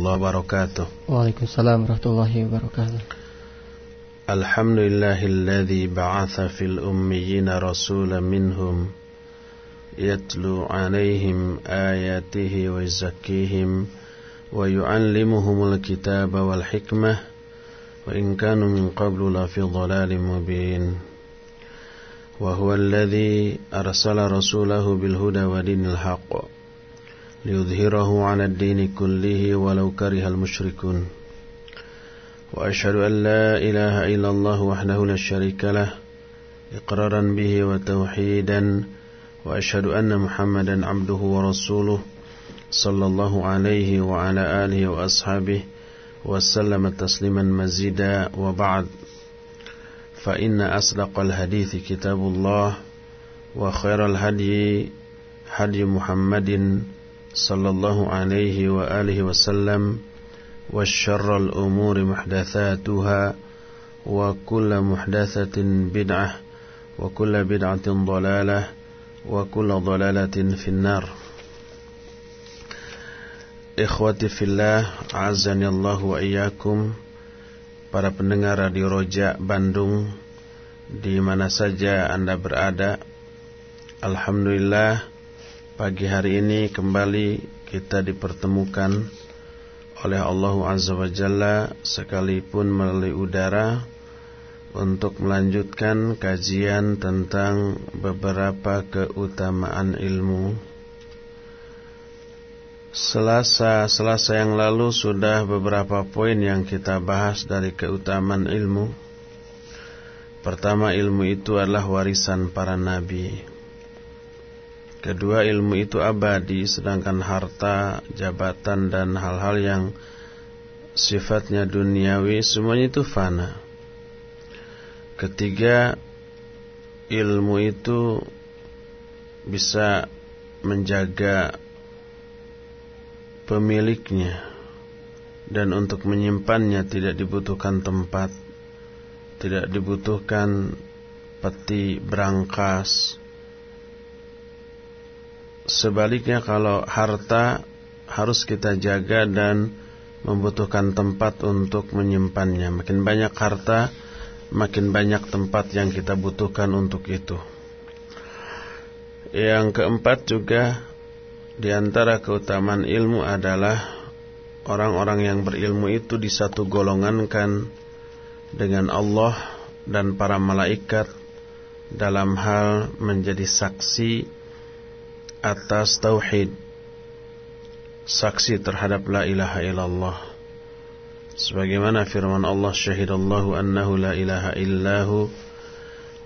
الله وبركاته. وعليكم السلام ورحمة الله وبركاته. الحمد لله الذي بعث في الأميين رسولا منهم يتلو عليهم آياته ويزكيهم ويعلمهم الكتاب والحكمة وإن كانوا من قبل لفي ضلال مبين. وهو الذي أرسل رسوله بالهدى ودين الحق. ليظهره على الدين كله ولو كره المشركون. وأشهد أن لا إله إلا الله وحده لا شريك له إقرارا به وتوحيدا. وأشهد أن محمدا عبده ورسوله صلى الله عليه وعلى آله وأصحابه وسلم تسليما مزيدا. وبعد فإن أصدق الحديث كتاب الله وخير الهدي هدي محمد صلى الله عليه وآله وسلم والشر الأمور محدثاتها وكل محدثة بدعة وكل بدعة ضلالة وكل ضلالة في النار Ikhwati fillah, azani Allah wa iyyakum. Para pendengar Radio Roja Bandung di mana saja Anda berada. Alhamdulillah pagi hari ini kembali kita dipertemukan oleh Allah Azza wa Jalla sekalipun melalui udara untuk melanjutkan kajian tentang beberapa keutamaan ilmu Selasa Selasa yang lalu sudah beberapa poin yang kita bahas dari keutamaan ilmu. Pertama ilmu itu adalah warisan para nabi. Kedua ilmu itu abadi sedangkan harta, jabatan dan hal-hal yang sifatnya duniawi semuanya itu fana. Ketiga ilmu itu bisa menjaga pemiliknya dan untuk menyimpannya tidak dibutuhkan tempat tidak dibutuhkan peti berangkas sebaliknya kalau harta harus kita jaga dan membutuhkan tempat untuk menyimpannya. Makin banyak harta makin banyak tempat yang kita butuhkan untuk itu. Yang keempat juga di antara keutamaan ilmu adalah orang-orang yang berilmu itu di satu golongan kan dengan Allah dan para malaikat dalam hal menjadi saksi atas tauhid. Saksi terhadap la ilaha illallah. Sebagaimana firman Allah syahidallahu annahu la ilaha illahu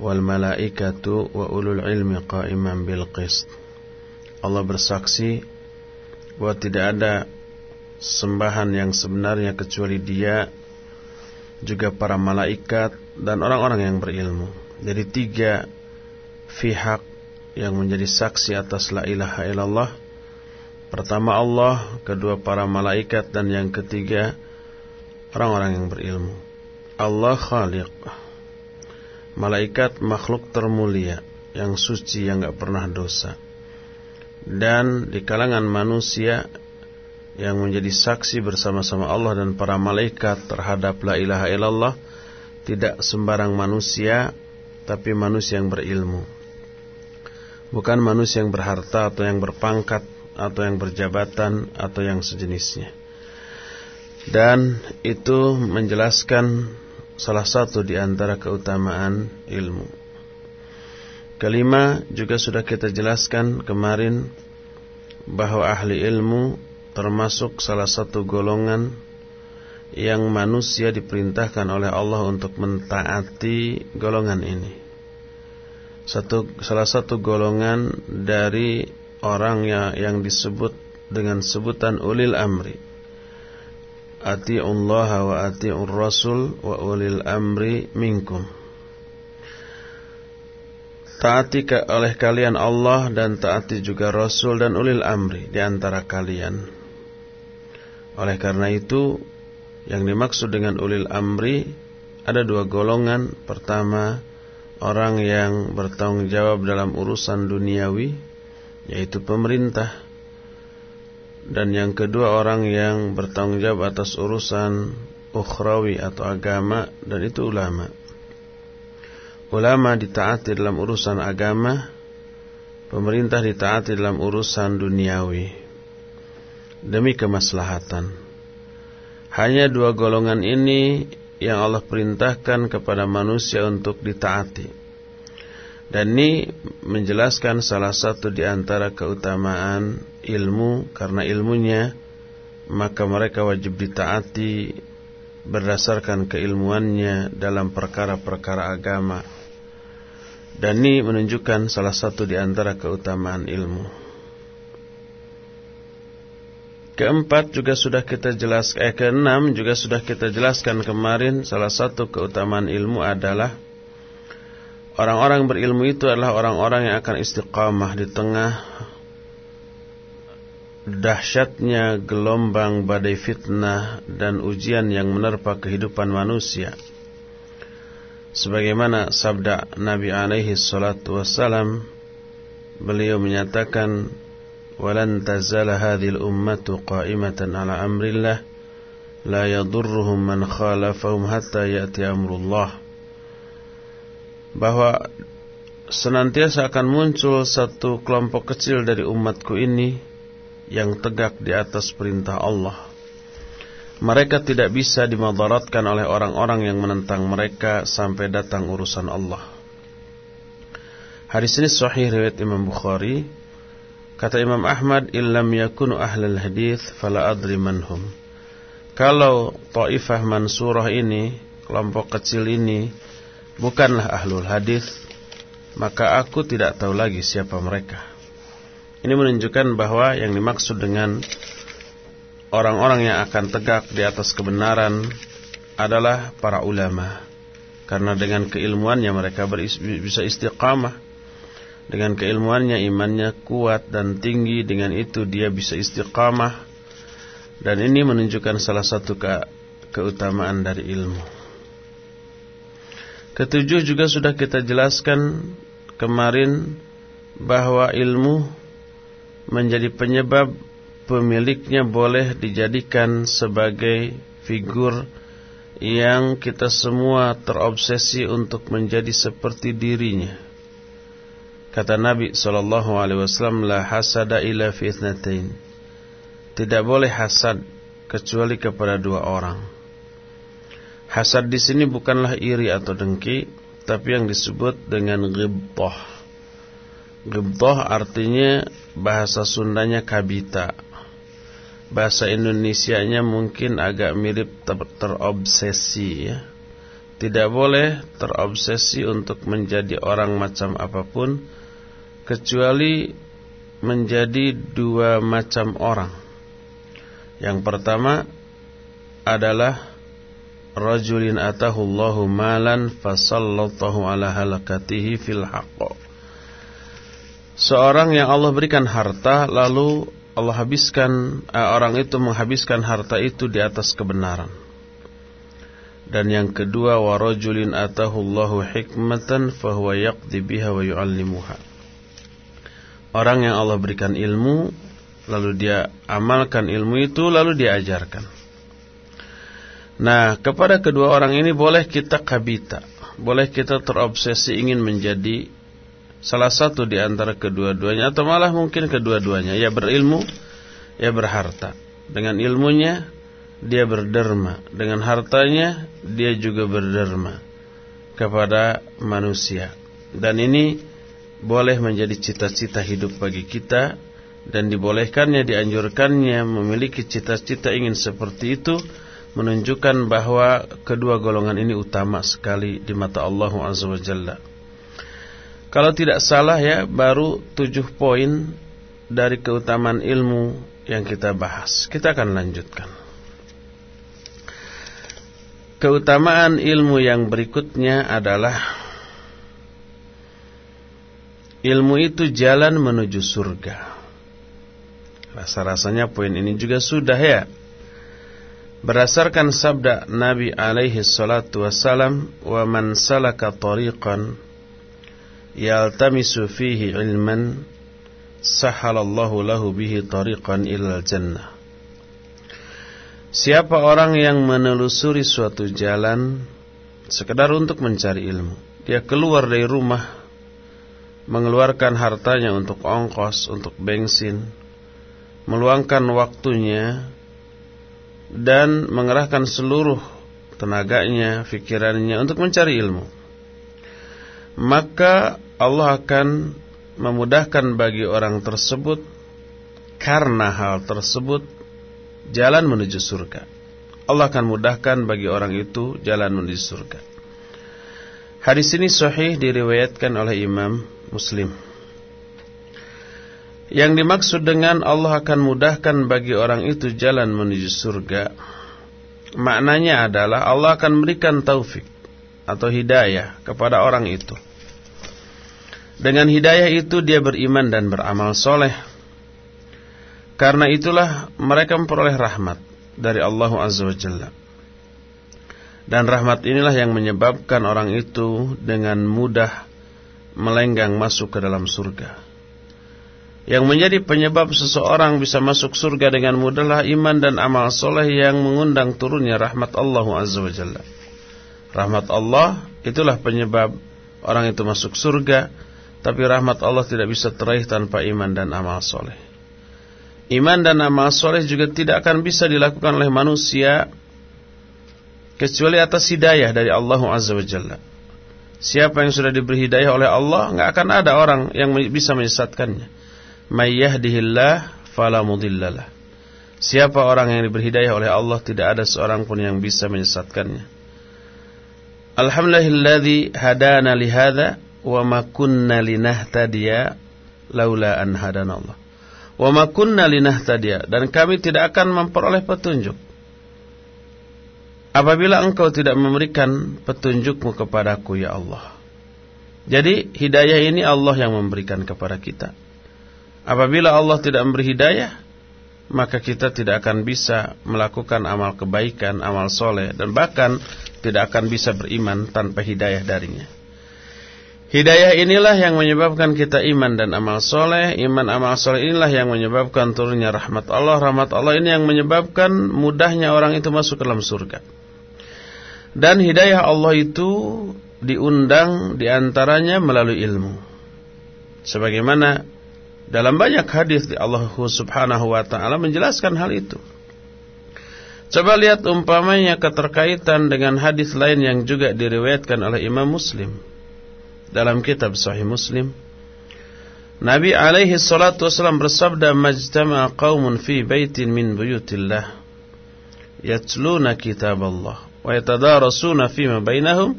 wal malaikatu wa ulul ilmi qa'iman bil qist. Allah bersaksi bahwa tidak ada sembahan yang sebenarnya kecuali Dia juga para malaikat dan orang-orang yang berilmu. Jadi tiga pihak yang menjadi saksi atas la ilaha illallah. Pertama Allah, kedua para malaikat dan yang ketiga orang-orang yang berilmu. Allah Khaliq. Malaikat makhluk termulia yang suci yang gak pernah dosa dan di kalangan manusia yang menjadi saksi bersama-sama Allah dan para malaikat terhadap la ilaha illallah tidak sembarang manusia tapi manusia yang berilmu bukan manusia yang berharta atau yang berpangkat atau yang berjabatan atau yang sejenisnya dan itu menjelaskan salah satu di antara keutamaan ilmu Kelima juga sudah kita jelaskan kemarin bahwa ahli ilmu termasuk salah satu golongan yang manusia diperintahkan oleh Allah untuk mentaati golongan ini. Satu salah satu golongan dari orang yang, yang disebut dengan sebutan ulil amri. Ati'ullah wa ati'ur rasul wa ulil amri minkum. Taati oleh kalian Allah dan taati juga Rasul dan ulil amri di antara kalian. Oleh karena itu, yang dimaksud dengan ulil amri ada dua golongan. Pertama, orang yang bertanggung jawab dalam urusan duniawi, yaitu pemerintah. dan yang kedua orang yang bertanggung jawab atas urusan ukhrawi atau agama dan itu ulama. Ulama ditaati dalam urusan agama, pemerintah ditaati dalam urusan duniawi demi kemaslahatan. Hanya dua golongan ini yang Allah perintahkan kepada manusia untuk ditaati. Dan ini menjelaskan salah satu di antara keutamaan ilmu karena ilmunya maka mereka wajib ditaati berdasarkan keilmuannya dalam perkara-perkara agama. Dan ini menunjukkan salah satu di antara keutamaan ilmu. Keempat juga sudah kita jelaskan, eh keenam juga sudah kita jelaskan kemarin salah satu keutamaan ilmu adalah Orang-orang berilmu itu adalah orang-orang yang akan istiqamah di tengah dahsyatnya gelombang badai fitnah dan ujian yang menerpa kehidupan manusia. Sebagaimana sabda Nabi alaihi salatu wassalam, beliau menyatakan, "Walan tazala hadhil ummatu qa'imatan ala amrillah, la yadurruhum man khalafahum hatta ya'ti amrullah." bahwa senantiasa akan muncul satu kelompok kecil dari umatku ini yang tegak di atas perintah Allah. Mereka tidak bisa dimadaratkan oleh orang-orang yang menentang mereka sampai datang urusan Allah. Hadis ini sahih riwayat Imam Bukhari. Kata Imam Ahmad, "Illam yakunu ahlul hadis fala adri manhum." Kalau Taifah Mansurah ini, kelompok kecil ini bukanlah ahlul hadis, maka aku tidak tahu lagi siapa mereka. Ini menunjukkan bahwa yang dimaksud dengan orang-orang yang akan tegak di atas kebenaran adalah para ulama. Karena dengan keilmuannya mereka bisa istiqamah. Dengan keilmuannya imannya kuat dan tinggi, dengan itu dia bisa istiqamah. Dan ini menunjukkan salah satu ke keutamaan dari ilmu. Ketujuh juga sudah kita jelaskan kemarin bahwa ilmu menjadi penyebab pemiliknya boleh dijadikan sebagai figur yang kita semua terobsesi untuk menjadi seperti dirinya. Kata Nabi sallallahu alaihi wasallam la hasada illa fi Tidak boleh hasad kecuali kepada dua orang. Hasad di sini bukanlah iri atau dengki, tapi yang disebut dengan ghibtah. Ghibtah artinya bahasa Sundanya kabita. Bahasa Indonesianya mungkin agak mirip ter terobsesi ya. Tidak boleh terobsesi untuk menjadi orang macam apa pun kecuali menjadi dua macam orang. Yang pertama adalah rajulin atahu Allahu malan fasallatahu ala halakatihi fil haqq. Seorang yang Allah berikan harta lalu Allah habiskan eh, orang itu menghabiskan harta itu di atas kebenaran. Dan yang kedua wa rajulin atahu Allahu hikmatan fahuwa yaqdi biha wa yuallimuha. Orang yang Allah berikan ilmu lalu dia amalkan ilmu itu lalu dia ajarkan. Nah, kepada kedua orang ini boleh kita kabita. Boleh kita terobsesi ingin menjadi salah satu di antara kedua-duanya atau malah mungkin kedua-duanya. Ya berilmu, ya berharta. Dengan ilmunya dia berderma, dengan hartanya dia juga berderma kepada manusia. Dan ini boleh menjadi cita-cita hidup bagi kita dan dibolehkannya dianjurkannya memiliki cita-cita ingin seperti itu menunjukkan bahwa kedua golongan ini utama sekali di mata Allah Azza wa Jalla. Kalau tidak salah ya baru tujuh poin dari keutamaan ilmu yang kita bahas. Kita akan lanjutkan. Keutamaan ilmu yang berikutnya adalah ilmu itu jalan menuju surga. Rasa-rasanya poin ini juga sudah ya Berdasarkan sabda Nabi alaihi salatu wassalam, "Wa man salaka tariqan yaltamisu fihi ilman, sahalallahu lahu bihi tariqan ilal jannah. Siapa orang yang menelusuri suatu jalan sekedar untuk mencari ilmu, dia keluar dari rumah mengeluarkan hartanya untuk ongkos, untuk bensin, meluangkan waktunya dan mengerahkan seluruh tenaganya, pikirannya untuk mencari ilmu. Maka Allah akan memudahkan bagi orang tersebut karena hal tersebut jalan menuju surga. Allah akan mudahkan bagi orang itu jalan menuju surga. Hadis ini sahih diriwayatkan oleh Imam Muslim. Yang dimaksud dengan Allah akan mudahkan bagi orang itu jalan menuju surga Maknanya adalah Allah akan memberikan taufik Atau hidayah kepada orang itu dengan hidayah itu dia beriman dan beramal soleh. Karena itulah mereka memperoleh rahmat dari Allah Azza wa Jalla. Dan rahmat inilah yang menyebabkan orang itu dengan mudah melenggang masuk ke dalam surga. Yang menjadi penyebab seseorang bisa masuk surga dengan mudahlah iman dan amal soleh yang mengundang turunnya rahmat Allah Azza wa Jalla. Rahmat Allah itulah penyebab orang itu masuk surga tapi rahmat Allah tidak bisa teraih tanpa iman dan amal soleh. Iman dan amal soleh juga tidak akan bisa dilakukan oleh manusia kecuali atas hidayah dari Allah Azza wa Jalla. Siapa yang sudah diberi hidayah oleh Allah, nggak akan ada orang yang bisa menyesatkannya. Mayyahdihillah fala mudhillalah. Siapa orang yang diberi hidayah oleh Allah, tidak ada seorang pun yang bisa menyesatkannya. Alhamdulillahilladzi hadana lihada wa ma kunna linahtadiya laula an hadanallah. Wa ma kunna linahtadiya dan kami tidak akan memperoleh petunjuk apabila engkau tidak memberikan petunjukmu kepadaku ya Allah. Jadi hidayah ini Allah yang memberikan kepada kita. Apabila Allah tidak memberi hidayah, maka kita tidak akan bisa melakukan amal kebaikan, amal soleh, dan bahkan tidak akan bisa beriman tanpa hidayah darinya. Hidayah inilah yang menyebabkan kita iman dan amal soleh Iman amal soleh inilah yang menyebabkan turunnya rahmat Allah Rahmat Allah ini yang menyebabkan mudahnya orang itu masuk ke dalam surga Dan hidayah Allah itu diundang di antaranya melalui ilmu. Sebagaimana dalam banyak hadis di Allah subhanahu wa ta'ala menjelaskan hal itu. Coba lihat umpamanya keterkaitan dengan hadis lain yang juga diriwayatkan oleh Imam Muslim dalam kitab Sahih Muslim. Nabi alaihi salatu wasallam bersabda majtama qaumun fi baitin min buyutillah yatluna kitab Allah wa yatadarasuna fima bainahum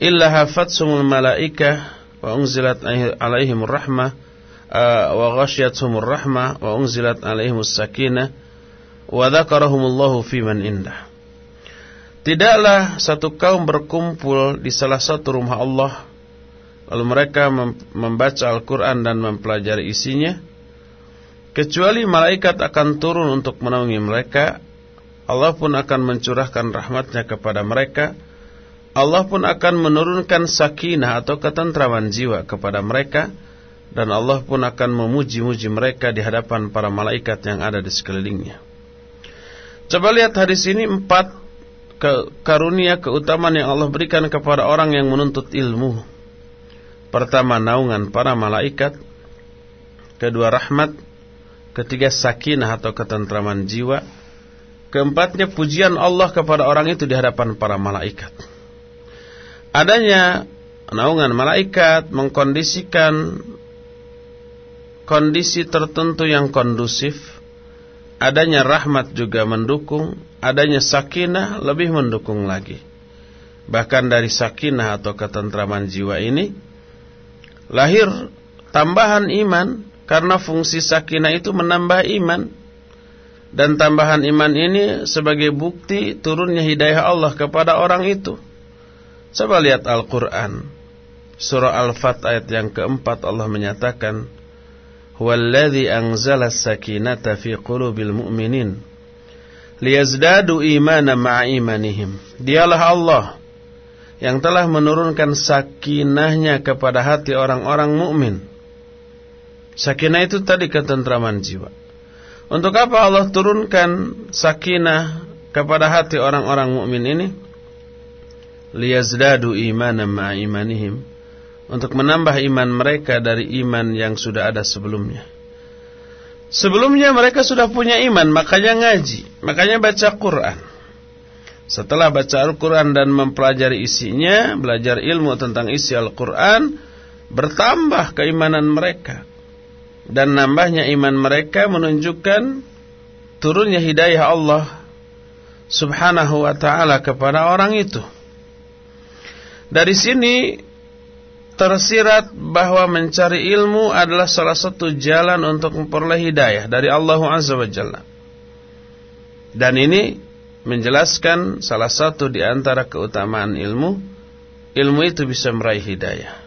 illa hafatsumul malaikah wa unzilat alaihim rahmah wa ghasyiathumur rahmah wa unzilat alaihimus sakinah wa dzakarahumullahu fiman indah Tidaklah satu kaum berkumpul di salah satu rumah Allah Lalu mereka membaca Al-Quran dan mempelajari isinya Kecuali malaikat akan turun untuk menaungi mereka Allah pun akan mencurahkan rahmatnya kepada mereka. Allah pun akan menurunkan sakinah atau ketentraman jiwa kepada mereka. Dan Allah pun akan memuji-muji mereka di hadapan para malaikat yang ada di sekelilingnya. Coba lihat hadis ini empat ke karunia keutamaan yang Allah berikan kepada orang yang menuntut ilmu. Pertama naungan para malaikat. Kedua rahmat. Ketiga sakinah atau ketentraman jiwa Keempatnya pujian Allah kepada orang itu di hadapan para malaikat. Adanya naungan malaikat mengkondisikan kondisi tertentu yang kondusif. Adanya rahmat juga mendukung Adanya sakinah lebih mendukung lagi. Bahkan dari sakinah atau ketentraman jiwa ini lahir tambahan iman karena fungsi sakinah itu menambah iman dan tambahan iman ini sebagai bukti turunnya hidayah Allah kepada orang itu. Coba lihat Al-Qur'an. Surah Al-Fat ayat yang keempat Allah menyatakan, "Huwallazi anzala as-sakinata fi qulubil mu'minin liyazdadu imanan ma'a imanihim." Dialah Allah yang telah menurunkan sakinahnya kepada hati orang-orang mukmin Sakinah itu tadi ketentraman jiwa. Untuk apa Allah turunkan sakinah kepada hati orang-orang mukmin ini? Liyazdadu imanan ma'a imanihim. Untuk menambah iman mereka dari iman yang sudah ada sebelumnya. Sebelumnya mereka sudah punya iman, makanya ngaji, makanya baca Quran. Setelah baca Al-Quran dan mempelajari isinya, belajar ilmu tentang isi Al-Quran, bertambah keimanan mereka. Dan nambahnya iman mereka menunjukkan turunnya hidayah Allah subhanahu wa ta'ala kepada orang itu. Dari sini tersirat bahwa mencari ilmu adalah salah satu jalan untuk memperoleh hidayah dari Allah Azza wa Jalla. Dan ini menjelaskan salah satu di antara keutamaan ilmu. Ilmu itu bisa meraih hidayah.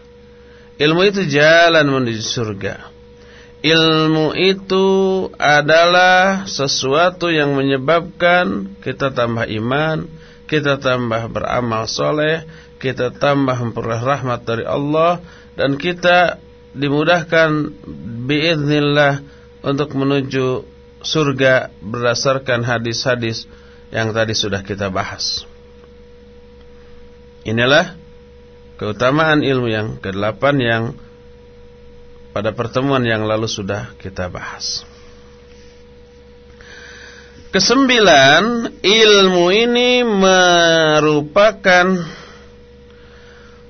Ilmu itu jalan menuju surga. Ilmu itu adalah sesuatu yang menyebabkan kita tambah iman, kita tambah beramal soleh, kita tambah memperoleh rahmat dari Allah, dan kita dimudahkan biiznillah untuk menuju surga berdasarkan hadis-hadis yang tadi sudah kita bahas. Inilah keutamaan ilmu yang kedelapan yang pada pertemuan yang lalu sudah kita bahas. Kesembilan, ilmu ini merupakan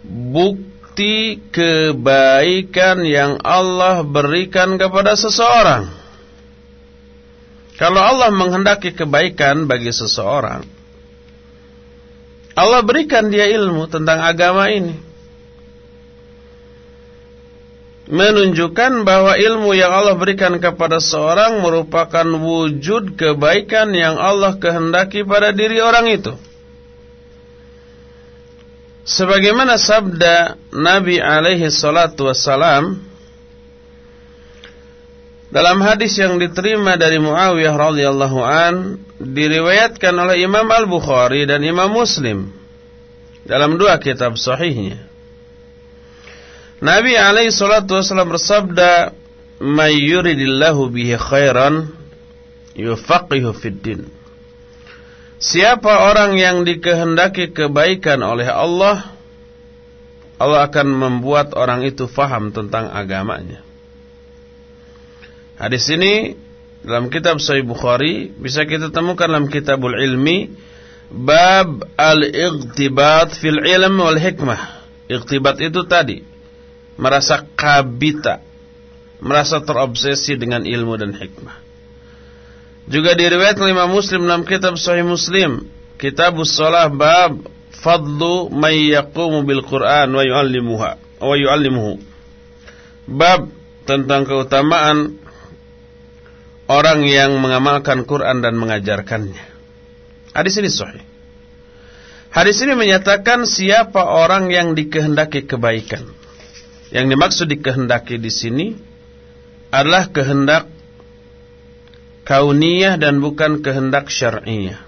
bukti kebaikan yang Allah berikan kepada seseorang. Kalau Allah menghendaki kebaikan bagi seseorang, Allah berikan dia ilmu tentang agama ini menunjukkan bahwa ilmu yang Allah berikan kepada seorang merupakan wujud kebaikan yang Allah kehendaki pada diri orang itu. Sebagaimana sabda Nabi alaihi salatu wassalam dalam hadis yang diterima dari Muawiyah radhiyallahu an diriwayatkan oleh Imam Al-Bukhari dan Imam Muslim dalam dua kitab sahihnya. Nabi alaihi salatu wasallam bersabda, "May yuridillahu bihi khairan yufaqihu fid din." Siapa orang yang dikehendaki kebaikan oleh Allah, Allah akan membuat orang itu faham tentang agamanya. Hadis ini dalam kitab Sahih Bukhari bisa kita temukan dalam Kitabul Ilmi bab al-ightibat fil ilm wal hikmah. Ightibat itu tadi merasa kabita, merasa terobsesi dengan ilmu dan hikmah. Juga diriwayatkan oleh Imam Muslim dalam kitab Sahih Muslim, Kitabus Shalah bab fadlu may yaqumu bil Qur'an wa yu'allimuha wa yu'allimuhu. Bab tentang keutamaan orang yang mengamalkan Quran dan mengajarkannya. Hadis ini sahih. Hadis ini menyatakan siapa orang yang dikehendaki kebaikan yang dimaksud dikehendaki di sini adalah kehendak kauniyah dan bukan kehendak syar'iyah.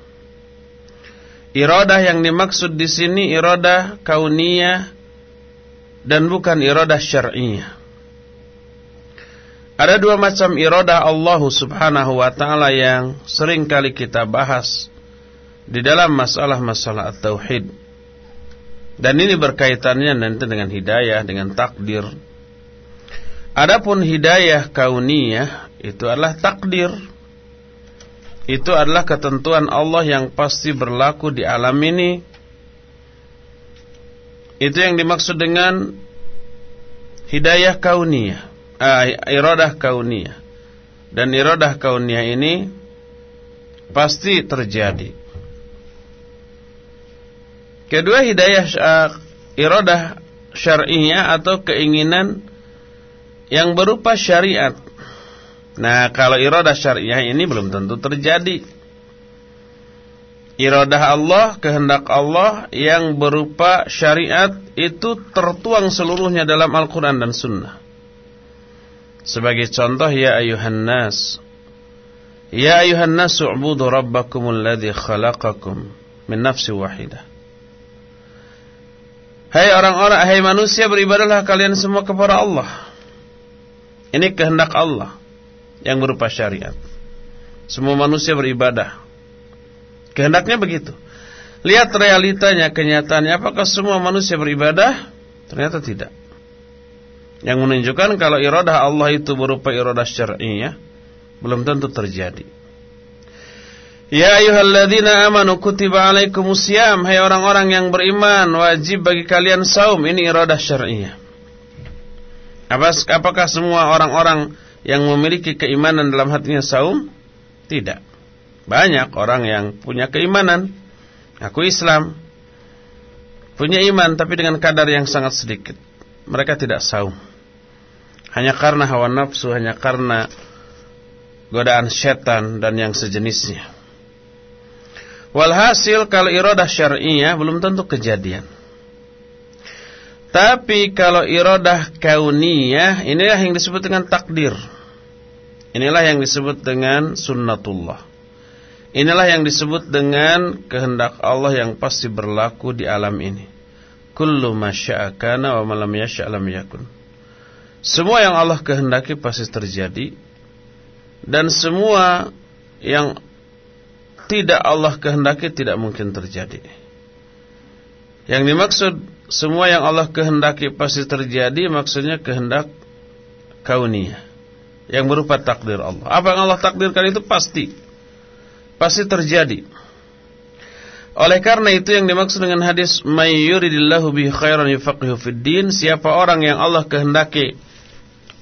Iradah yang dimaksud di sini iradah kauniyah dan bukan iradah syar'iyah. Ada dua macam iradah Allah Subhanahu wa taala yang sering kali kita bahas di dalam masalah-masalah tauhid. Dan ini berkaitannya nanti dengan hidayah, dengan takdir. Adapun hidayah kauniyah itu adalah takdir. Itu adalah ketentuan Allah yang pasti berlaku di alam ini. Itu yang dimaksud dengan hidayah kauniyah, eh, iradah kauniyah. Dan iradah kauniyah ini pasti terjadi. Kedua hidayah uh, iradah syar'iyah atau keinginan yang berupa syariat. Nah, kalau iradah syariah ini belum tentu terjadi. Iradah Allah, kehendak Allah yang berupa syariat itu tertuang seluruhnya dalam Al-Quran dan Sunnah. Sebagai contoh, Ya ayuhan nas. Ya ayuhan nas, u'budu rabbakumul ladhi khalaqakum min nafsi wahidah. Hai orang-orang, hai manusia beribadahlah kalian semua kepada Allah. Ini kehendak Allah yang berupa syariat. Semua manusia beribadah. Kehendaknya begitu. Lihat realitanya, kenyataannya. Apakah semua manusia beribadah? Ternyata tidak. Yang menunjukkan kalau iradah Allah itu berupa iradah syar'iyah belum tentu terjadi. Ya ayyuhalladzina amanu kutiba alaikumusiyam hai orang-orang yang beriman wajib bagi kalian saum ini iradah syar'iyah. Apakah semua orang-orang yang memiliki keimanan dalam hatinya saum? Tidak. Banyak orang yang punya keimanan, aku Islam, punya iman tapi dengan kadar yang sangat sedikit. Mereka tidak saum. Hanya karena hawa nafsu, hanya karena godaan setan dan yang sejenisnya. Walhasil kalau iradah syar'iyah belum tentu kejadian. Tapi kalau iradah kauniyah inilah yang disebut dengan takdir. Inilah yang disebut dengan sunnatullah. Inilah yang disebut dengan kehendak Allah yang pasti berlaku di alam ini. Kullu masya'akana wa malam yasha'lam yakun. Semua yang Allah kehendaki pasti terjadi dan semua yang tidak Allah kehendaki tidak mungkin terjadi. Yang dimaksud semua yang Allah kehendaki pasti terjadi maksudnya kehendak kauniyah yang berupa takdir Allah. Apa yang Allah takdirkan itu pasti pasti terjadi. Oleh karena itu yang dimaksud dengan hadis may yuridillahu khairan siapa orang yang Allah kehendaki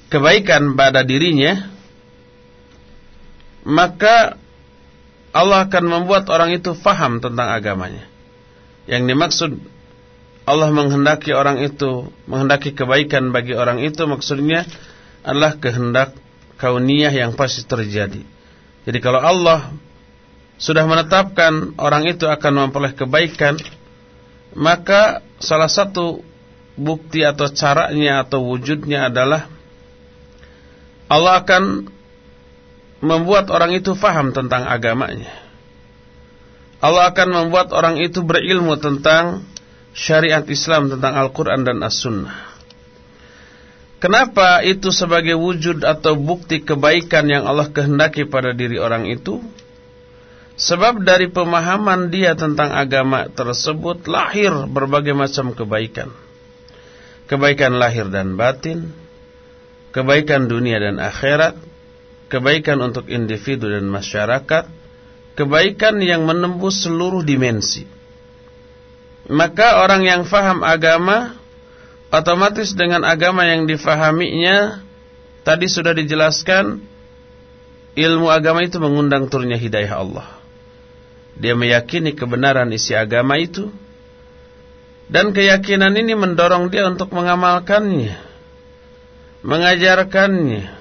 kebaikan pada dirinya, maka Allah akan membuat orang itu faham tentang agamanya. Yang dimaksud Allah menghendaki orang itu, menghendaki kebaikan bagi orang itu maksudnya adalah kehendak kauniyah yang pasti terjadi. Jadi kalau Allah sudah menetapkan orang itu akan memperoleh kebaikan, maka salah satu bukti atau caranya atau wujudnya adalah Allah akan membuat orang itu faham tentang agamanya. Allah akan membuat orang itu berilmu tentang syariat Islam, tentang Al-Quran dan As-Sunnah. Kenapa itu sebagai wujud atau bukti kebaikan yang Allah kehendaki pada diri orang itu? Sebab dari pemahaman dia tentang agama tersebut lahir berbagai macam kebaikan. Kebaikan lahir dan batin, kebaikan dunia dan akhirat, kebaikan untuk individu dan masyarakat, kebaikan yang menembus seluruh dimensi. Maka orang yang faham agama otomatis dengan agama yang difahaminya tadi sudah dijelaskan ilmu agama itu mengundang turunnya hidayah Allah. Dia meyakini kebenaran isi agama itu dan keyakinan ini mendorong dia untuk mengamalkannya, mengajarkannya,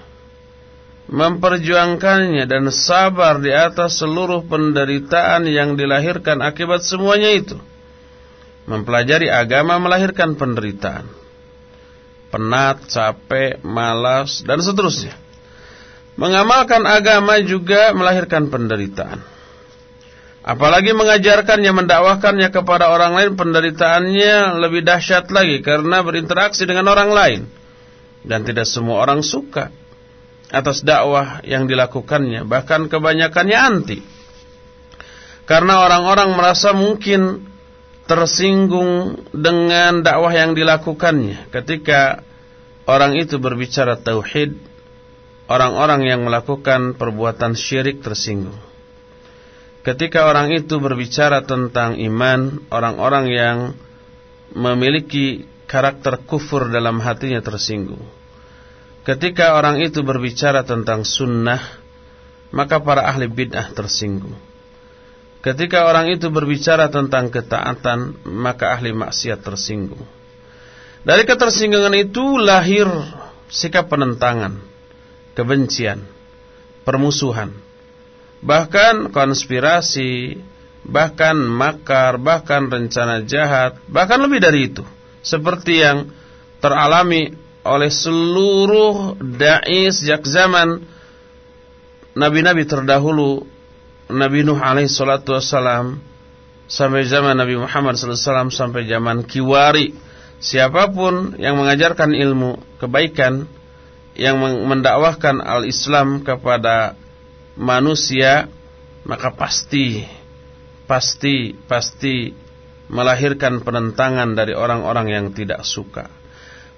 memperjuangkannya dan sabar di atas seluruh penderitaan yang dilahirkan akibat semuanya itu. Mempelajari agama melahirkan penderitaan. Penat, capek, malas dan seterusnya. Mengamalkan agama juga melahirkan penderitaan. Apalagi mengajarkannya, mendakwahkannya kepada orang lain penderitaannya lebih dahsyat lagi karena berinteraksi dengan orang lain. Dan tidak semua orang suka atas dakwah yang dilakukannya, bahkan kebanyakannya anti. Karena orang-orang merasa mungkin tersinggung dengan dakwah yang dilakukannya ketika orang itu berbicara tauhid, orang-orang yang melakukan perbuatan syirik tersinggung. Ketika orang itu berbicara tentang iman, orang-orang yang memiliki karakter kufur dalam hatinya tersinggung. Ketika orang itu berbicara tentang sunnah, maka para ahli bid'ah tersinggung. Ketika orang itu berbicara tentang ketaatan, maka ahli maksiat tersinggung. Dari ketersinggungan itu lahir sikap penentangan, kebencian, permusuhan bahkan konspirasi, bahkan makar, bahkan rencana jahat, bahkan lebih dari itu. Seperti yang teralami oleh seluruh dai sejak zaman nabi-nabi terdahulu, Nabi Nuh alaihi salatu wassalam sampai zaman Nabi Muhammad wasallam sampai zaman Kiwari. Siapa pun yang mengajarkan ilmu kebaikan yang mendakwahkan al-Islam kepada manusia maka pasti pasti pasti melahirkan penentangan dari orang-orang yang tidak suka.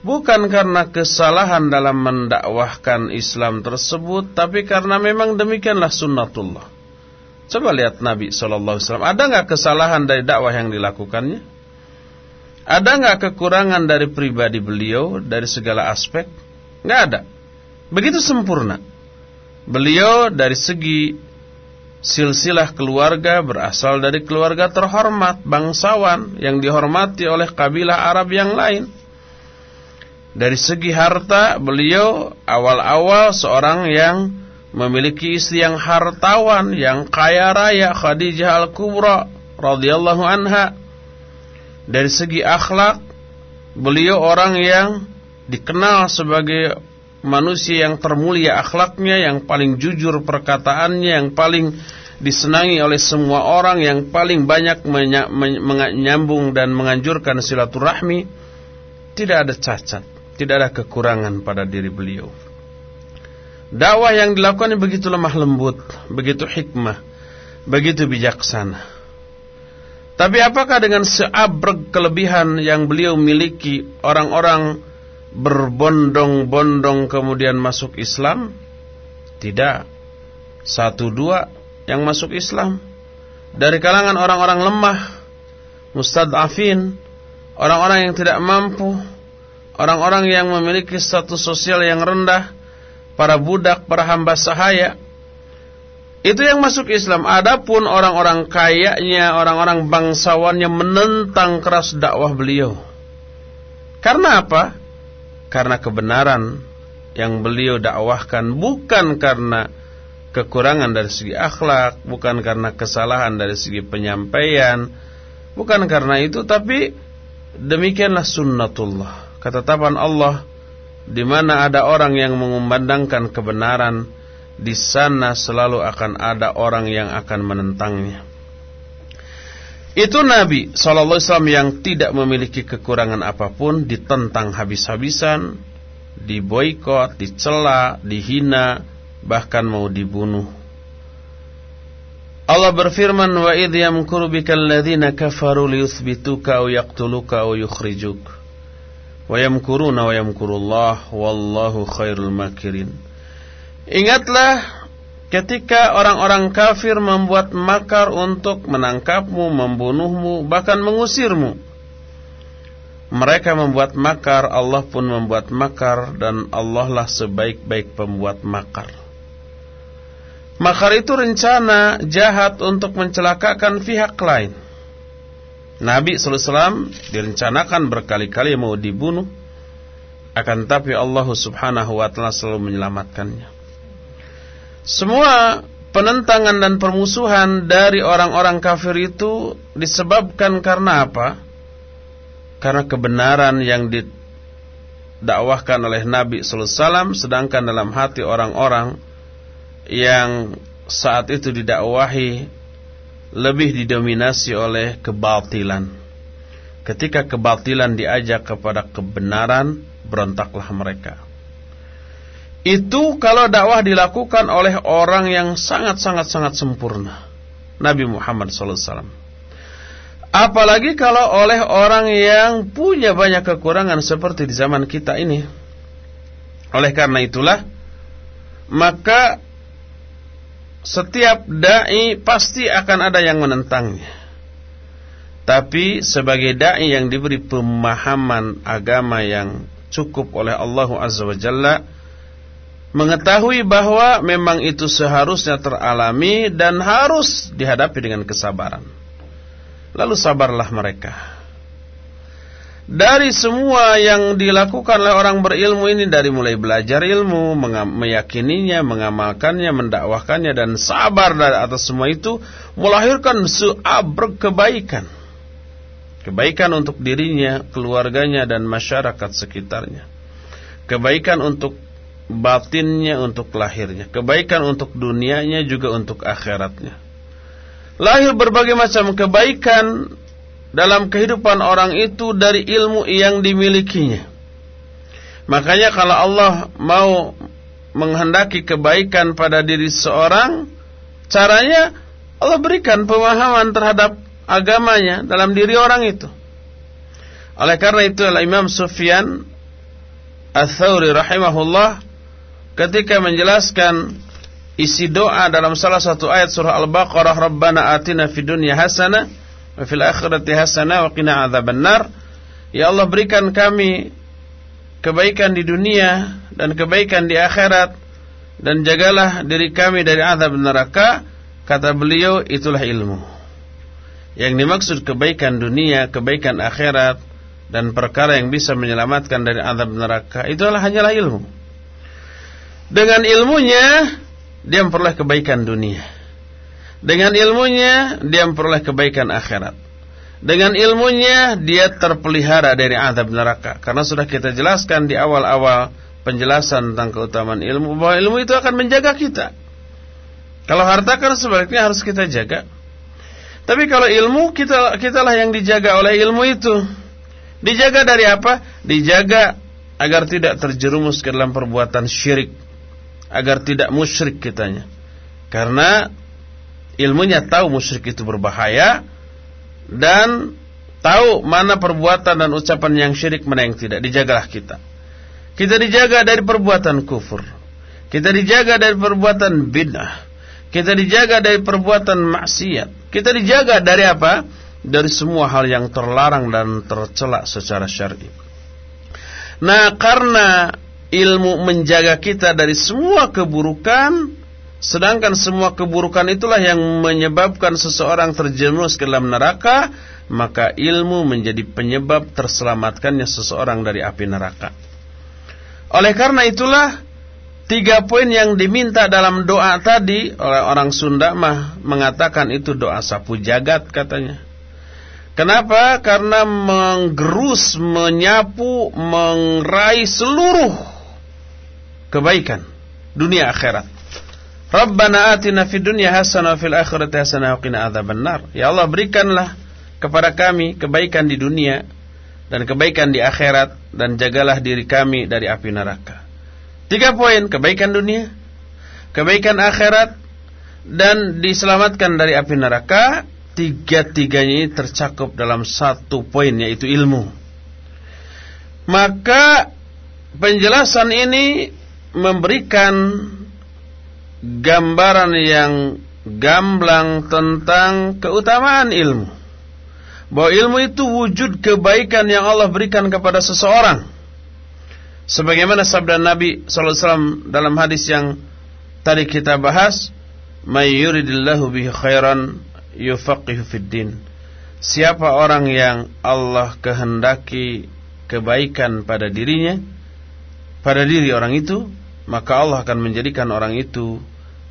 Bukan karena kesalahan dalam mendakwahkan Islam tersebut, tapi karena memang demikianlah sunnatullah. Coba lihat Nabi SAW, ada nggak kesalahan dari dakwah yang dilakukannya? Ada nggak kekurangan dari pribadi beliau dari segala aspek? Nggak ada. Begitu sempurna. Beliau dari segi silsilah keluarga berasal dari keluarga terhormat, bangsawan yang dihormati oleh kabilah Arab yang lain. Dari segi harta, beliau awal-awal seorang yang memiliki istri yang hartawan, yang kaya raya, Khadijah Al-Kubra radhiyallahu anha. Dari segi akhlak, beliau orang yang dikenal sebagai manusia yang termulia akhlaknya, yang paling jujur perkataannya, yang paling disenangi oleh semua orang, yang paling banyak menyambung dan menganjurkan silaturahmi, tidak ada cacat, tidak ada kekurangan pada diri beliau. Dakwah yang dilakukan begitu lemah lembut, begitu hikmah, begitu bijaksana. Tapi apakah dengan seabrek kelebihan yang beliau miliki orang-orang berbondong-bondong kemudian masuk Islam? Tidak. Satu dua yang masuk Islam. Dari kalangan orang-orang lemah, mustad'afin, orang-orang yang tidak mampu, orang-orang yang memiliki status sosial yang rendah, para budak, para hamba sahaya. Itu yang masuk Islam. Adapun orang-orang kayanya, orang-orang bangsawannya menentang keras dakwah beliau. Karena apa? karena kebenaran yang beliau dakwahkan bukan karena kekurangan dari segi akhlak, bukan karena kesalahan dari segi penyampaian, bukan karena itu tapi demikianlah sunnatullah. Ketetapan Allah di mana ada orang yang mengumandangkan kebenaran, di sana selalu akan ada orang yang akan menentangnya. Itu Nabi SAW yang tidak memiliki kekurangan apa pun ditentang habis-habisan, diboikot, dicela, dihina, bahkan mau dibunuh. Allah berfirman wa idh yamkuru bikal ladzina kafaru liyuthbituka. Wa yamkuruna wa yamkurullah wallahu khairul makirin. Ingatlah Ketika orang-orang kafir membuat makar untuk menangkapmu, membunuhmu, bahkan mengusirmu. Mereka membuat makar, Allah pun membuat makar dan Allah lah sebaik-baik pembuat makar. Makar itu rencana jahat untuk mencelakakan pihak lain. Nabi SAW direncanakan berkali-kali mau dibunuh, akan tapi Allah Subhanahu wa taala selalu menyelamatkannya. Semua penentangan dan permusuhan dari orang-orang kafir itu disebabkan karena apa? Karena kebenaran yang didakwahkan oleh Nabi sallallahu alaihi sedangkan dalam hati orang-orang yang saat itu didakwahi lebih didominasi oleh kebatilan. Ketika kebatilan diajak kepada kebenaran, berontaklah mereka. Itu kalau dakwah dilakukan oleh orang yang sangat-sangat-sangat sempurna. Nabi Muhammad SAW. Apalagi kalau oleh orang yang punya banyak kekurangan seperti di zaman kita ini. Oleh karena itulah, maka setiap da'i pasti akan ada yang menentangnya. Tapi sebagai da'i yang diberi pemahaman agama yang cukup oleh Allah Azza wa Jalla, mengetahui bahwa memang itu seharusnya teralami dan harus dihadapi dengan kesabaran. Lalu sabarlah mereka. Dari semua yang dilakukan oleh orang berilmu ini dari mulai belajar ilmu, meyakininya, mengamalkannya, mendakwahkannya dan sabar dari atas semua itu melahirkan seabrek kebaikan. Kebaikan untuk dirinya, keluarganya dan masyarakat sekitarnya. Kebaikan untuk batinnya untuk lahirnya, kebaikan untuk dunianya juga untuk akhiratnya. Lahir berbagai macam kebaikan dalam kehidupan orang itu dari ilmu yang dimilikinya. Makanya kalau Allah mau menghendaki kebaikan pada diri seorang, caranya Allah berikan pemahaman terhadap agamanya dalam diri orang itu. Oleh karena itu Imam Sufyan Ats-Tsauri rahimahullah ketika menjelaskan isi doa dalam salah satu ayat surah Al-Baqarah Rabbana atina fid dunya hasanah wa fil akhirati hasanah wa qina adzabannar. Ya Allah berikan kami kebaikan di dunia dan kebaikan di akhirat dan jagalah diri kami dari azab neraka. Kata beliau itulah ilmu. Yang dimaksud kebaikan dunia kebaikan akhirat dan perkara yang bisa menyelamatkan dari azab neraka itulah hanyalah ilmu. Dengan ilmunya dia memperoleh kebaikan dunia dengan ilmunya dia memperoleh kebaikan akhirat dengan ilmunya dia terpelihara dari azab neraka karena sudah kita jelaskan di awal-awal penjelasan tentang keutamaan ilmu bahwa ilmu itu akan menjaga kita. Kalau harta kan sebaliknya harus kita jaga. Tapi kalau ilmu kita kitalah yang dijaga oleh ilmu itu. Dijaga dari apa? Dijaga agar tidak terjerumus ke dalam perbuatan syirik. Agar tidak musyrik kitanya. Karena ilmunya tahu musyrik itu berbahaya dan tahu mana perbuatan dan ucapan yang syirik mana yang tidak. Dijagalah kita. Kita dijaga dari perbuatan kufur. Kita dijaga dari perbuatan bid'ah. Kita dijaga dari perbuatan maksiat. Kita dijaga dari apa? Dari semua hal yang terlarang dan tercela secara syar'i. Nah karena ilmu menjaga kita dari semua keburukan Sedangkan semua keburukan itulah yang menyebabkan seseorang terjerumus ke dalam neraka, maka ilmu menjadi penyebab terselamatkannya seseorang dari api neraka. Oleh karena itulah tiga poin yang diminta dalam doa tadi oleh orang Sunda mah mengatakan itu doa sapu jagat katanya. Kenapa? Karena menggerus, menyapu, mengeraih seluruh kebaikan dunia akhirat. Rabbana atina fid dunya hasanah fil akhirati hasanah wa qina adzabannar. Ya Allah berikanlah kepada kami kebaikan di dunia dan kebaikan di akhirat dan jagalah diri kami dari api neraka. Tiga poin, kebaikan dunia, kebaikan akhirat dan diselamatkan dari api neraka. Tiga-tiganya ini tercakup dalam satu poin yaitu ilmu. Maka penjelasan ini memberikan gambaran yang gamblang tentang keutamaan ilmu. Bahwa ilmu itu wujud kebaikan yang Allah berikan kepada seseorang. Sebagaimana sabda Nabi SAW dalam hadis yang tadi kita bahas, "May yuridillahu bihi khairan yufaqihu fid din." Siapa orang yang Allah kehendaki kebaikan pada dirinya, pada diri orang itu, maka Allah akan menjadikan orang itu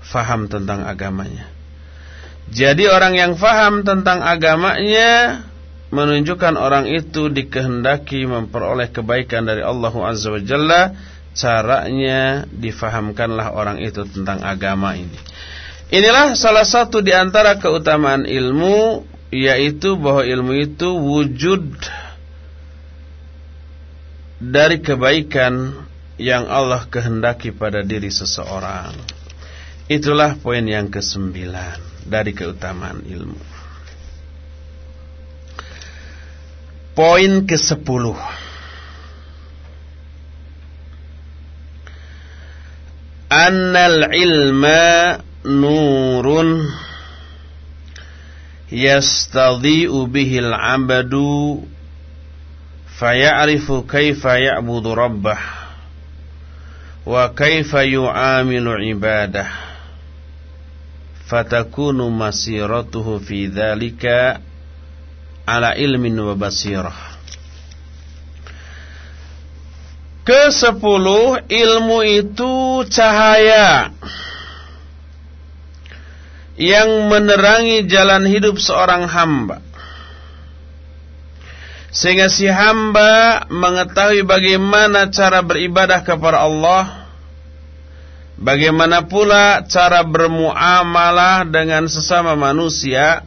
faham tentang agamanya. Jadi orang yang faham tentang agamanya menunjukkan orang itu dikehendaki memperoleh kebaikan dari Allah Azza wa Jalla. Caranya difahamkanlah orang itu tentang agama ini. Inilah salah satu di antara keutamaan ilmu yaitu bahwa ilmu itu wujud dari kebaikan yang Allah kehendaki pada diri seseorang. Itulah poin yang kesembilan dari keutamaan ilmu. Poin ke sepuluh. Annal ilma nurun yastadhi'u bihil abadu faya'rifu kaifa ya'budu rabbah wa kaifa yu'amilu ibadah fatakunu masiratuhu fi dzalika ala ilmin wa basirah. Kesepuluh ilmu itu cahaya yang menerangi jalan hidup seorang hamba. Sehingga si hamba mengetahui bagaimana cara beribadah kepada Allah Bagaimana pula cara bermuamalah dengan sesama manusia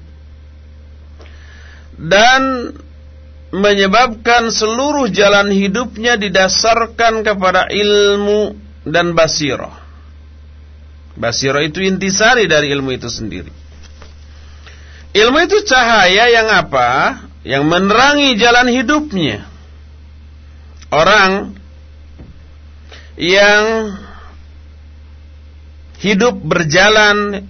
dan menyebabkan seluruh jalan hidupnya didasarkan kepada ilmu dan basirah. Basirah itu intisari dari ilmu itu sendiri. Ilmu itu cahaya yang apa? Yang menerangi jalan hidupnya. Orang yang hidup berjalan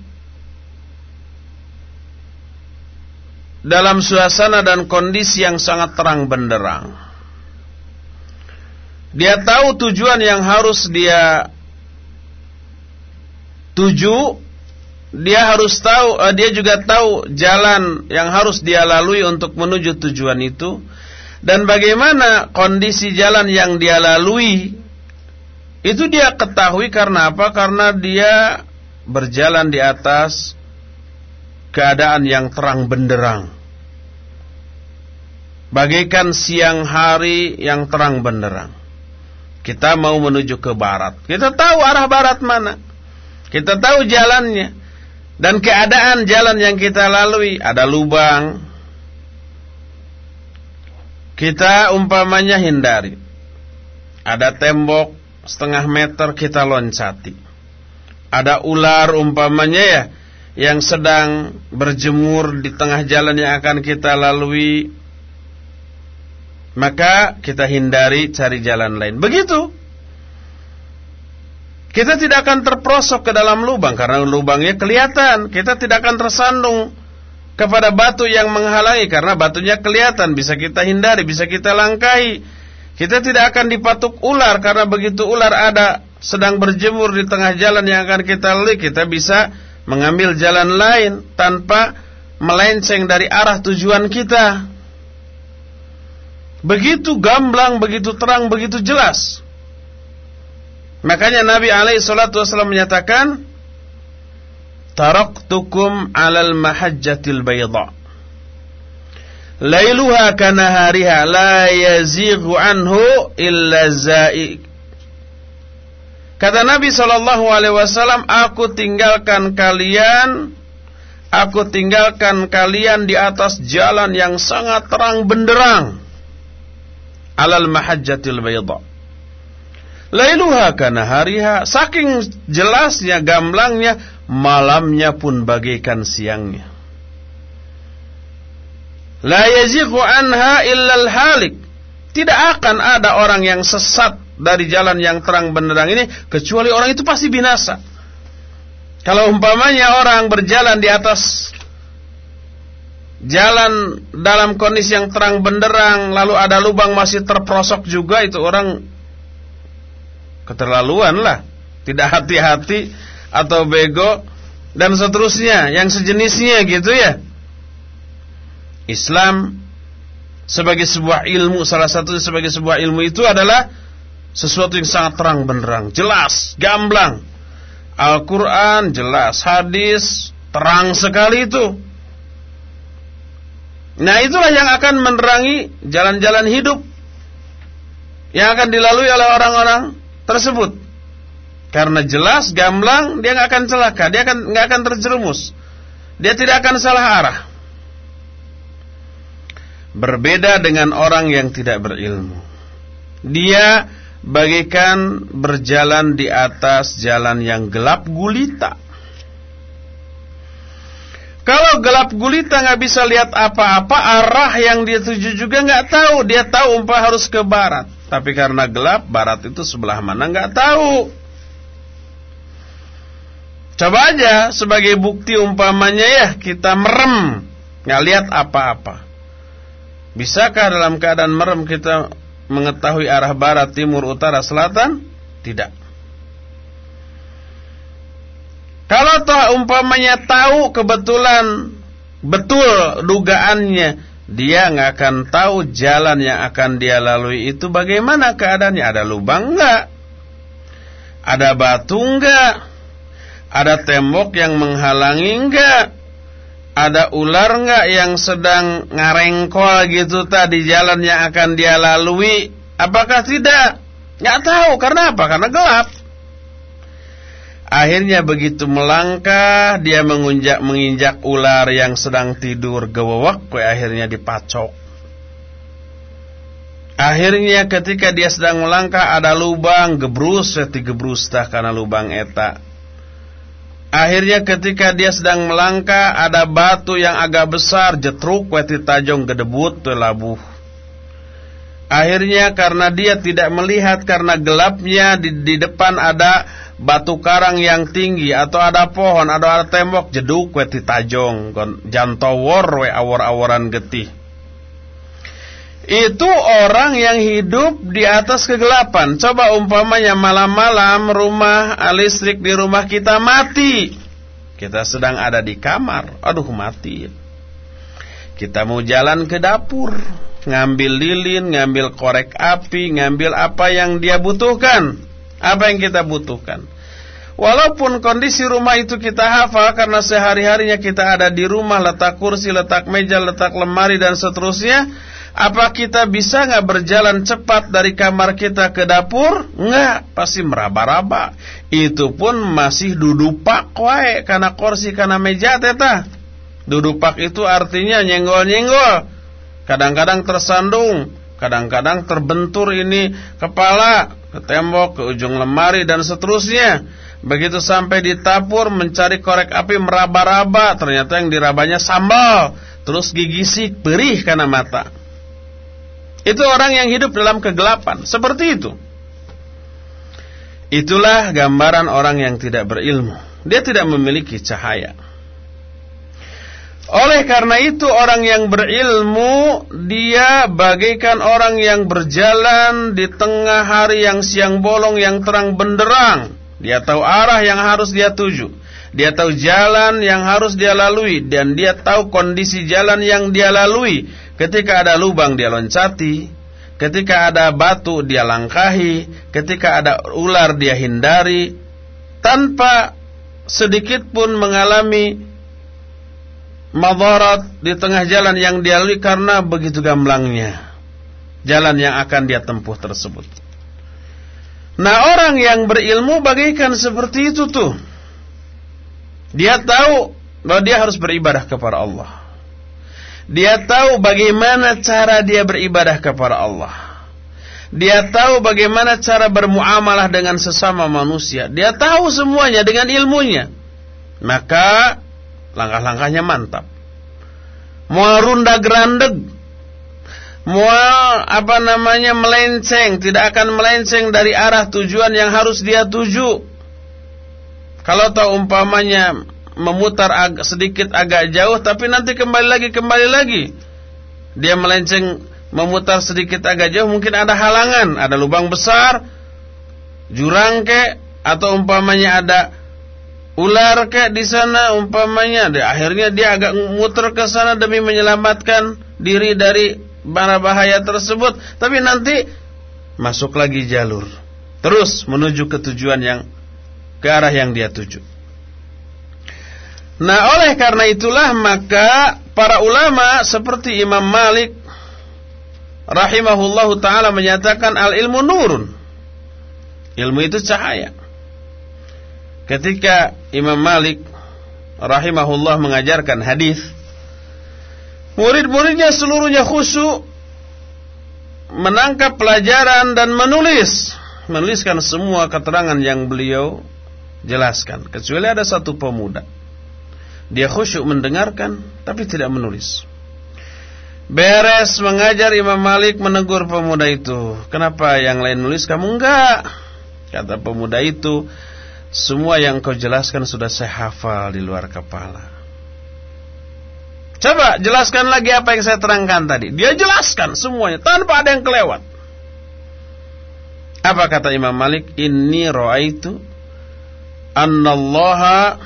dalam suasana dan kondisi yang sangat terang benderang. Dia tahu tujuan yang harus dia tuju, dia harus tahu, uh, dia juga tahu jalan yang harus dia lalui untuk menuju tujuan itu dan bagaimana kondisi jalan yang dia lalui itu dia ketahui karena apa? Karena dia berjalan di atas keadaan yang terang benderang. Bagaikan siang hari yang terang benderang. Kita mau menuju ke barat. Kita tahu arah barat mana. Kita tahu jalannya. Dan keadaan jalan yang kita lalui. Ada lubang. Kita umpamanya hindari. Ada tembok setengah meter kita loncati. Ada ular umpamanya ya yang sedang berjemur di tengah jalan yang akan kita lalui. Maka kita hindari cari jalan lain. Begitu. Kita tidak akan terprosok ke dalam lubang karena lubangnya kelihatan. Kita tidak akan tersandung kepada batu yang menghalangi karena batunya kelihatan. Bisa kita hindari bisa kita langkahi kita tidak akan dipatuk ular karena begitu ular ada sedang berjemur di tengah jalan yang akan kita lalui kita bisa mengambil jalan lain tanpa melenceng dari arah tujuan kita. Begitu gamblang, begitu terang, begitu jelas. Makanya Nabi alaihi salatu wasallam menyatakan, "Taraktukum 'alal mahajjatil bayda." Lailuha kanahariha la yazighu anhu illa za'iq Kata Nabi Shallallahu Alaihi Wasallam, aku tinggalkan kalian, aku tinggalkan kalian di atas jalan yang sangat terang benderang. Alal mahajjatil bayda. Lailuha kana hariha, saking jelasnya gamblangnya, malamnya pun bagaikan siangnya. La yazighu anha illal halik. Tidak akan ada orang yang sesat dari jalan yang terang benderang ini kecuali orang itu pasti binasa. Kalau umpamanya orang berjalan di atas jalan dalam kondisi yang terang benderang lalu ada lubang masih terprosok juga itu orang keterlaluan lah. Tidak hati-hati atau bego dan seterusnya yang sejenisnya gitu ya. Islam sebagai sebuah ilmu salah satu sebagai sebuah ilmu itu adalah sesuatu yang sangat terang benderang, jelas, gamblang. Al-Quran jelas, hadis terang sekali itu. Nah itulah yang akan menerangi jalan-jalan hidup yang akan dilalui oleh orang-orang tersebut. Karena jelas, gamblang, dia nggak akan celaka, dia akan nggak akan terjerumus, dia tidak akan salah arah. Berbeda dengan orang yang tidak berilmu, dia bagaikan berjalan di atas jalan yang gelap gulita. Kalau gelap gulita nggak bisa lihat apa-apa, arah yang dia tuju juga nggak tahu. Dia tahu umpah harus ke barat, tapi karena gelap, barat itu sebelah mana nggak tahu. Coba aja sebagai bukti umpamanya ya kita merem nggak lihat apa-apa. Bisakah dalam keadaan merem kita mengetahui arah barat, timur, utara, selatan? Tidak. Kalau toh umpamanya tahu kebetulan betul dugaannya, dia nggak akan tahu jalan yang akan dia lalui itu bagaimana keadaannya. Ada lubang nggak? Ada batu nggak? Ada tembok yang menghalangi nggak? Ada ular nggak yang sedang ngarengkol gitu tadi jalan yang akan dia lalui? Apakah tidak? Nggak tahu karena apa? Karena gelap. Akhirnya begitu melangkah dia mengunjak menginjak ular yang sedang tidur gewewek, akhirnya dipacok. Akhirnya ketika dia sedang melangkah ada lubang gebrus seti gebrus tah karena lubang eta. Akhirnya ketika dia sedang melangkah ada batu yang agak besar jetruk weti tajong gedebut tu labuh. Akhirnya karena dia tidak melihat karena gelapnya di, di depan ada batu karang yang tinggi atau ada pohon atau ada tembok jeduk weti tajong jantowor we awor-aworan getih itu orang yang hidup di atas kegelapan. Coba umpamanya malam-malam rumah listrik di rumah kita mati. Kita sedang ada di kamar. Aduh mati. Kita mau jalan ke dapur. Ngambil lilin, ngambil korek api, ngambil apa yang dia butuhkan. Apa yang kita butuhkan. Walaupun kondisi rumah itu kita hafal karena sehari-harinya kita ada di rumah, letak kursi, letak meja, letak lemari dan seterusnya, apa kita bisa nggak berjalan cepat dari kamar kita ke dapur? Nggak, pasti meraba-raba. Itu pun masih dudupak wae karena kursi karena meja teta. Dudupak itu artinya nyenggol-nyenggol. Kadang-kadang tersandung, kadang-kadang terbentur ini kepala ke tembok, ke ujung lemari dan seterusnya. Begitu sampai di dapur mencari korek api meraba-raba, ternyata yang dirabanya sambal, terus gigi sik perih karena mata. Itu orang yang hidup dalam kegelapan. Seperti itu. Itulah gambaran orang yang tidak berilmu. Dia tidak memiliki cahaya. Oleh karena itu orang yang berilmu Dia bagaikan orang yang berjalan Di tengah hari yang siang bolong Yang terang benderang Dia tahu arah yang harus dia tuju. Dia tahu jalan yang harus dia lalui. Dan dia tahu kondisi jalan yang dia lalui. Ketika ada lubang dia loncati, ketika ada batu dia langkahi, ketika ada ular dia hindari, tanpa sedikit pun mengalami madarat di tengah jalan yang dia lalui karena begitu gamblangnya. Jalan yang akan dia tempuh tersebut. Nah orang yang berilmu bagaikan seperti itu tuh. Dia tahu bahwa dia harus beribadah kepada Allah. Dia tahu bagaimana cara dia beribadah kepada Allah. Dia tahu bagaimana cara bermuamalah dengan sesama manusia. Dia tahu semuanya dengan ilmunya. Maka langkah-langkahnya mantap. Mau runda gerandeg. Mau apa namanya melenceng. Tidak akan melenceng dari arah tujuan yang harus dia tuju. Kalau tahu umpamanya memutar ag sedikit agak jauh tapi nanti kembali lagi kembali lagi. Dia melenceng memutar sedikit agak jauh mungkin ada halangan, ada lubang besar, jurang ke atau umpamanya ada ular ke di sana umpamanya. Akhirnya dia agak muter ke sana demi menyelamatkan diri dari bara bahaya tersebut, tapi nanti masuk lagi jalur. Terus menuju ke tujuan yang ke arah yang dia tuju. Nah oleh karena itulah maka para ulama seperti Imam Malik rahimahullahu taala menyatakan al ilmu nurun. Ilmu itu cahaya. Ketika Imam Malik rahimahullah mengajarkan hadis, murid-muridnya seluruhnya khusyuk menangkap pelajaran dan menulis, menuliskan semua keterangan yang beliau jelaskan, kecuali ada satu pemuda dia khusyuk mendengarkan tapi tidak menulis. Beres mengajar Imam Malik menegur pemuda itu. Kenapa yang lain nulis kamu enggak? Kata pemuda itu, semua yang kau jelaskan sudah saya hafal di luar kepala. Coba jelaskan lagi apa yang saya terangkan tadi. Dia jelaskan semuanya tanpa ada yang kelewat. Apa kata Imam Malik? Inni ra'aitu annallaha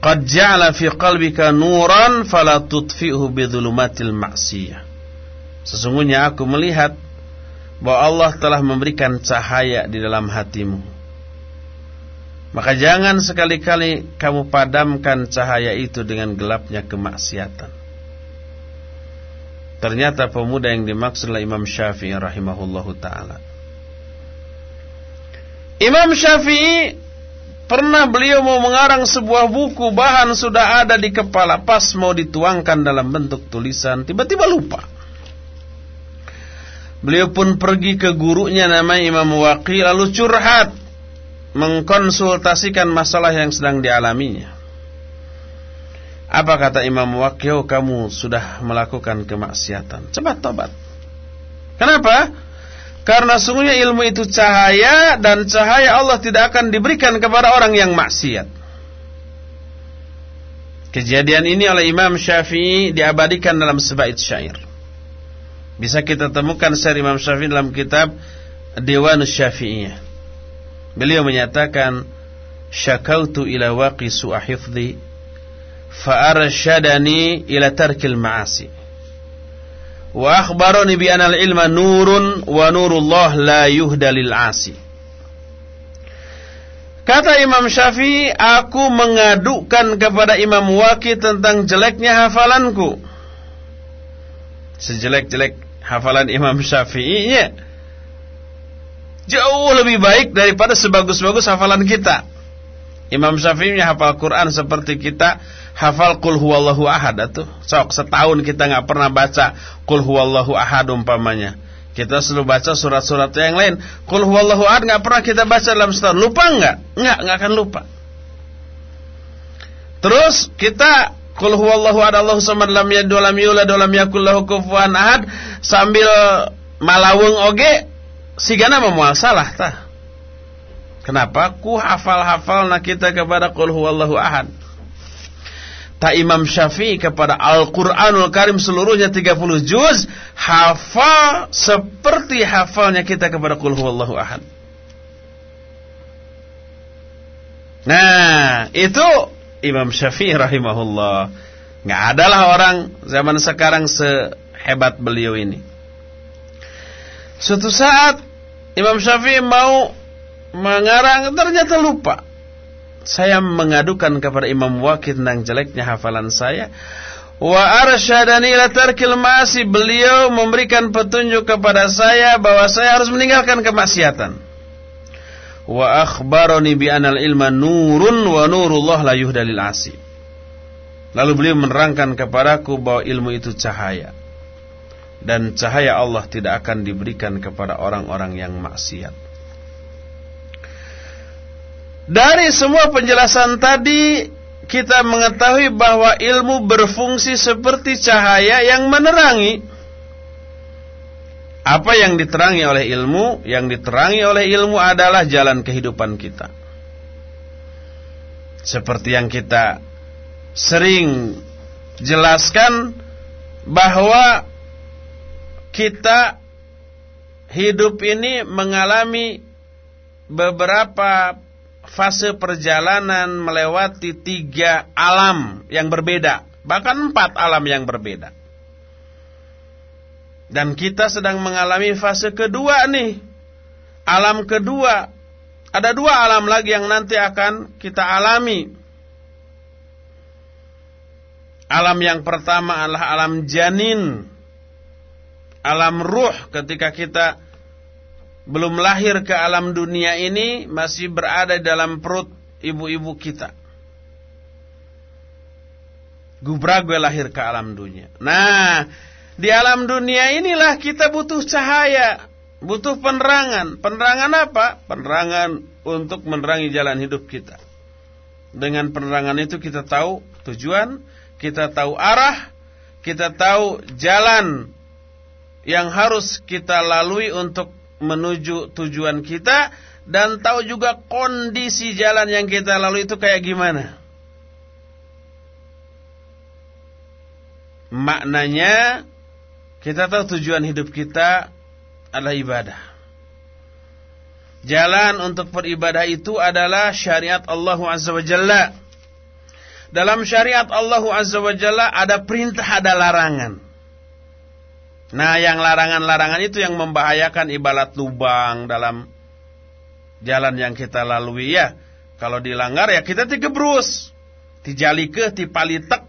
qad ja'ala fi qalbika nuran fala tudfi'hu bidhulumatil ma'siyah. Sesungguhnya aku melihat bahwa Allah telah memberikan cahaya di dalam hatimu. Maka jangan sekali-kali kamu padamkan cahaya itu dengan gelapnya kemaksiatan. Ternyata pemuda yang dimaksud adalah Imam Syafi'i rahimahullahu taala. Imam Syafi'i Pernah beliau mau mengarang sebuah buku Bahan sudah ada di kepala Pas mau dituangkan dalam bentuk tulisan Tiba-tiba lupa Beliau pun pergi ke gurunya namanya Imam Waqi lalu curhat mengkonsultasikan masalah yang sedang dialaminya. Apa kata Imam Waqi? Oh, kamu sudah melakukan kemaksiatan. Cepat tobat. Kenapa? Karena sungguhnya ilmu itu cahaya dan cahaya Allah tidak akan diberikan kepada orang yang maksiat. Kejadian ini oleh Imam Syafi'i diabadikan dalam sebaik syair. Bisa kita temukan syair Imam Syafi'i dalam kitab Dewan Syafi'iyah. Beliau menyatakan syakautu ila waqi su'a hifdhi fa arsyadani ila tarkil ma'asi. Wa akhbarani bi anal ilma nurun wa nurullah la yuhda lil 'asi. Kata Imam Syafi'i, aku mengadukan kepada Imam Waqi tentang jeleknya hafalanku. Sejelek-jelek hafalan Imam Syafi'i jauh lebih baik daripada sebagus-bagus hafalan kita. Imam Syafi'i hafal Quran seperti kita hafal Qul huwallahu ahad atau sok setahun kita nggak pernah baca Qul huwallahu ahad umpamanya. Kita selalu baca surat-surat yang lain. Qul huwallahu ahad nggak pernah kita baca dalam setahun. Lupa nggak? Nggak, nggak akan lupa. Terus kita Qul huwallahu ahad Allahu samad lam yalid wa lam yulad wa lam yakul lahu kufuwan ahad sambil malawung oge sigana memual salah tah. Kenapa? Ku hafal-hafal nak kita kepada Qul huwallahu ahad. Ta Imam Syafi'i kepada Al-Qur'anul Karim seluruhnya 30 juz hafal seperti hafalnya kita kepada Qul huwallahu ahad. Nah, itu Imam Syafi'i rahimahullah. Nggak adalah orang zaman sekarang sehebat beliau ini. Suatu saat Imam Syafi'i mau mengarang ternyata lupa. Saya mengadukan kepada Imam Waqid tentang jeleknya hafalan saya. Wa arsyadani ila tarkil ma'asi. Beliau memberikan petunjuk kepada saya bahwa saya harus meninggalkan kemaksiatan wa akhbarani bi anal ilma nurun wa nurullah la yuhdalil asi. Lalu beliau menerangkan kepadaku bahwa ilmu itu cahaya dan cahaya Allah tidak akan diberikan kepada orang-orang yang maksiat. Dari semua penjelasan tadi kita mengetahui bahwa ilmu berfungsi seperti cahaya yang menerangi apa yang diterangi oleh ilmu? Yang diterangi oleh ilmu adalah jalan kehidupan kita. Seperti yang kita sering jelaskan bahwa kita hidup ini mengalami beberapa fase perjalanan melewati tiga alam yang berbeda, bahkan empat alam yang berbeda. Dan kita sedang mengalami fase kedua nih. Alam kedua. Ada dua alam lagi yang nanti akan kita alami. Alam yang pertama adalah alam janin. Alam ruh ketika kita belum lahir ke alam dunia ini masih berada dalam perut ibu-ibu kita. Gubrague lahir ke alam dunia. Nah, di alam dunia inilah kita butuh cahaya, butuh penerangan. Penerangan apa? Penerangan untuk menerangi jalan hidup kita. Dengan penerangan itu kita tahu tujuan, kita tahu arah, kita tahu jalan yang harus kita lalui untuk menuju tujuan kita dan tahu juga kondisi jalan yang kita lalui itu kayak gimana. Maknanya kita tahu tujuan hidup kita adalah ibadah. Jalan untuk beribadah itu adalah syariat Allah Azza wa Jalla. Dalam syariat Allah Azza wa Jalla ada perintah, ada larangan. Nah, yang larangan-larangan itu yang membahayakan ibarat lubang dalam jalan yang kita lalui ya. Kalau dilanggar ya kita digebrus, dijalike, dipalitek,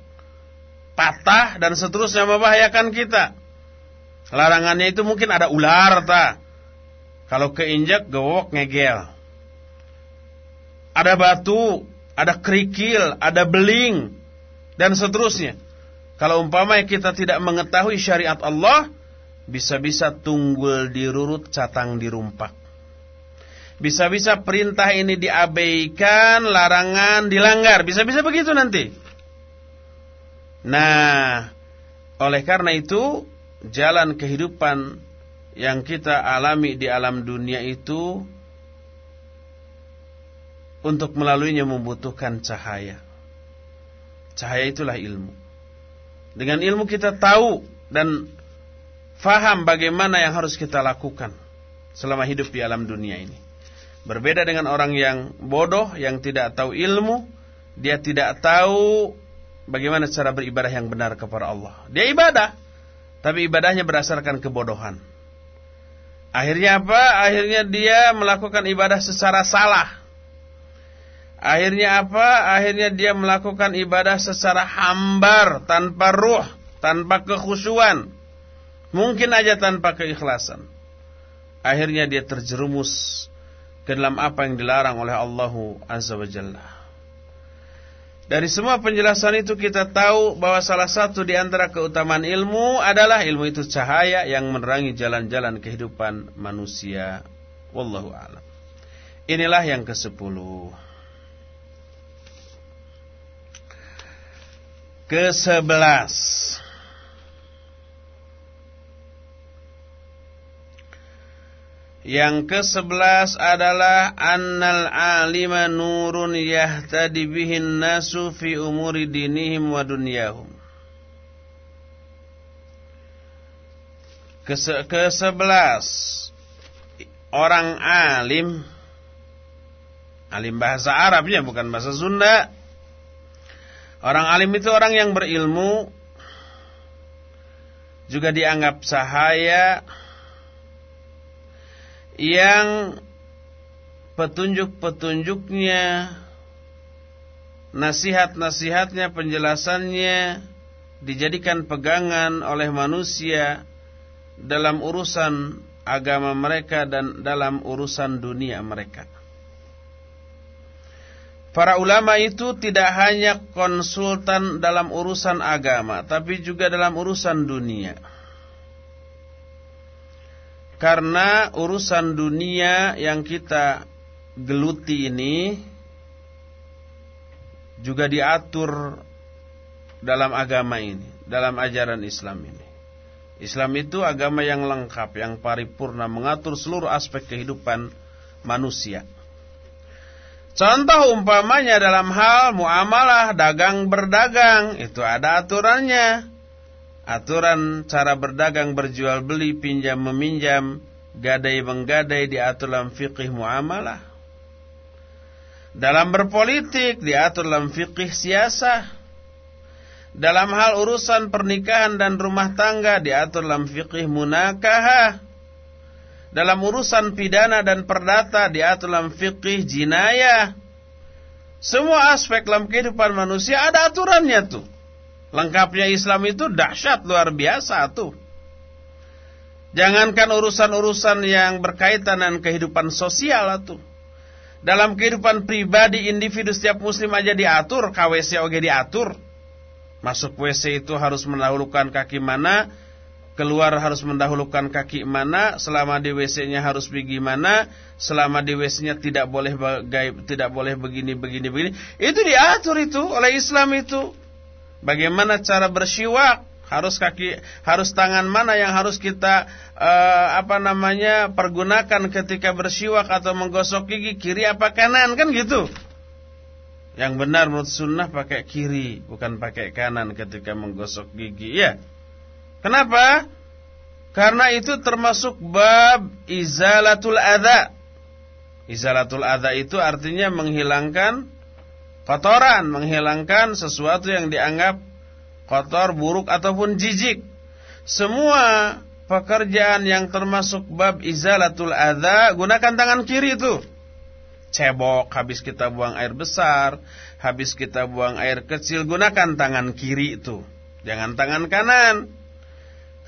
patah dan seterusnya membahayakan kita. Larangannya itu mungkin ada ular ta. Kalau keinjak gowok ngegel. Ada batu, ada kerikil, ada beling dan seterusnya. Kalau umpamanya kita tidak mengetahui syariat Allah, Bisa-bisa tunggul dirurut, catang dirumpak. Bisa-bisa perintah ini diabaikan, larangan dilanggar. Bisa-bisa begitu nanti. Nah, oleh karena itu, jalan kehidupan yang kita alami di alam dunia itu untuk melaluinya membutuhkan cahaya. Cahaya itulah ilmu. Dengan ilmu kita tahu dan faham bagaimana yang harus kita lakukan selama hidup di alam dunia ini. Berbeda dengan orang yang bodoh, yang tidak tahu ilmu, dia tidak tahu bagaimana cara beribadah yang benar kepada Allah. Dia ibadah, tapi ibadahnya berdasarkan kebodohan. Akhirnya apa? Akhirnya dia melakukan ibadah secara salah. Akhirnya apa? Akhirnya dia melakukan ibadah secara hambar, tanpa ruh, tanpa kekhusyuan. Mungkin aja tanpa keikhlasan. Akhirnya dia terjerumus ke dalam apa yang dilarang oleh Allah Azza wa Jalla. Dari semua penjelasan itu kita tahu bahwa salah satu di antara keutamaan ilmu adalah ilmu itu cahaya yang menerangi jalan-jalan kehidupan manusia. Wallahu a'lam. Inilah yang ke-10. Ke-11. Yang ke-11 adalah annal alima nurun yahtadi bihin nasu fi umuri dinihim wa dunyahum. Ke-11 orang alim alim bahasa Arabnya bukan bahasa Sunda. Orang alim itu orang yang berilmu juga dianggap cahaya yang petunjuk-petunjuknya, nasihat-nasihatnya, penjelasannya dijadikan pegangan oleh manusia dalam urusan agama mereka dan dalam urusan dunia mereka. Para ulama itu tidak hanya konsultan dalam urusan agama, tapi juga dalam urusan dunia. Karena urusan dunia yang kita geluti ini juga diatur dalam agama ini, dalam ajaran Islam ini. Islam itu agama yang lengkap, yang paripurna, mengatur seluruh aspek kehidupan manusia. Contoh umpamanya dalam hal muamalah dagang berdagang, itu ada aturannya. Aturan cara berdagang berjual beli pinjam meminjam gadai menggadai diatur dalam fikih muamalah. Dalam berpolitik diatur dalam fikih siasah. Dalam hal urusan pernikahan dan rumah tangga diatur dalam fikih munakahah dalam urusan pidana dan perdata diatur dalam fikih jinayah semua aspek dalam kehidupan manusia ada aturannya tuh Lengkapnya Islam itu dahsyat luar biasa tuh. Jangankan urusan-urusan yang berkaitan dengan kehidupan sosial tuh. Dalam kehidupan pribadi individu setiap muslim aja diatur, KWC oke diatur. Masuk WC itu harus mendahulukan kaki mana, keluar harus mendahulukan kaki mana, selama di WC-nya harus pergi mana, selama di WC-nya tidak boleh tidak boleh begini begini begini. Itu diatur itu oleh Islam itu. Bagaimana cara bersiwak? Harus kaki, harus tangan mana yang harus kita uh, apa namanya pergunakan ketika bersiwak atau menggosok gigi kiri apa kanan kan gitu? Yang benar menurut sunnah pakai kiri bukan pakai kanan ketika menggosok gigi ya. Kenapa? Karena itu termasuk bab izalatul adha. Izalatul adha itu artinya menghilangkan kotoran, menghilangkan sesuatu yang dianggap kotor, buruk ataupun jijik. Semua pekerjaan yang termasuk bab izalatul adza gunakan tangan kiri itu. Cebok habis kita buang air besar, habis kita buang air kecil gunakan tangan kiri itu. Jangan tangan kanan.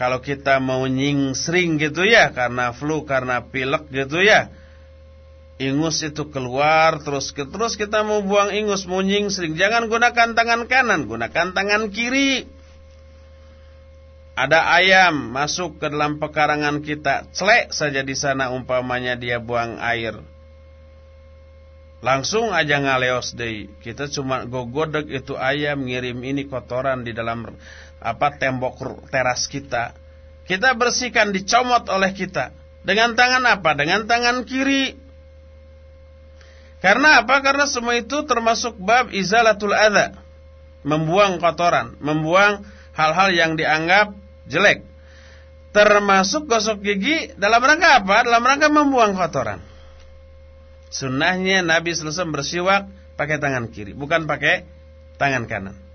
Kalau kita mau nyingsring gitu ya karena flu, karena pilek gitu ya ingus itu keluar terus terus kita mau buang ingus mau nyingsring jangan gunakan tangan kanan gunakan tangan kiri ada ayam masuk ke dalam pekarangan kita, celek saja di sana umpamanya dia buang air. Langsung aja ngaleos deh. Kita cuma gogodek itu ayam ngirim ini kotoran di dalam apa tembok teras kita. Kita bersihkan dicomot oleh kita. Dengan tangan apa? Dengan tangan kiri. Karena apa? Karena semua itu termasuk bab izalatul adha. Membuang kotoran, membuang hal-hal yang dianggap jelek. Termasuk gosok gigi dalam rangka apa? Dalam rangka membuang kotoran. Sunnahnya Nabi selesai bersiwak pakai tangan kiri, bukan pakai tangan kanan.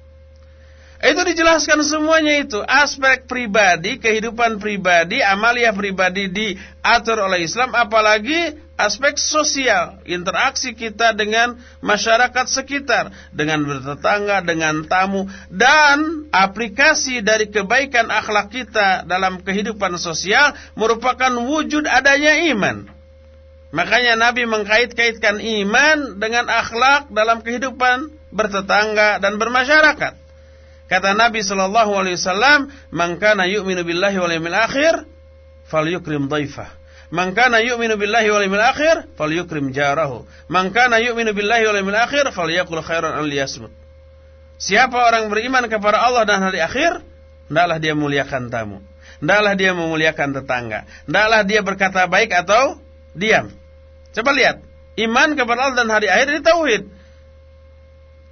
Itu dijelaskan semuanya itu. Aspek pribadi, kehidupan pribadi, amalia pribadi diatur oleh Islam Apalagi aspek sosial Interaksi kita dengan masyarakat sekitar Dengan bertetangga, dengan tamu Dan aplikasi dari kebaikan akhlak kita dalam kehidupan sosial Merupakan wujud adanya iman. Makanya Nabi mengkait-kaitkan iman dengan akhlak dalam kehidupan bertetangga dan bermasyarakat Kata Nabi sallallahu alaihi wasallam, "Man kana yu'minu billahi wal yawmil akhir falyukrim dhaifah." Man kana yu'minu billahi wal yawmil akhir falyukrim jarahu. Man kana yu'minu billahi wal yawmil akhir falyakul khairan an liyasmut. Siapa orang beriman kepada Allah dan hari akhir, hendaklah dia muliakan tamu. Hendaklah dia memuliakan tetangga. Hendaklah dia berkata baik atau diam. Coba lihat, iman kepada Allah dan hari akhir ini tauhid.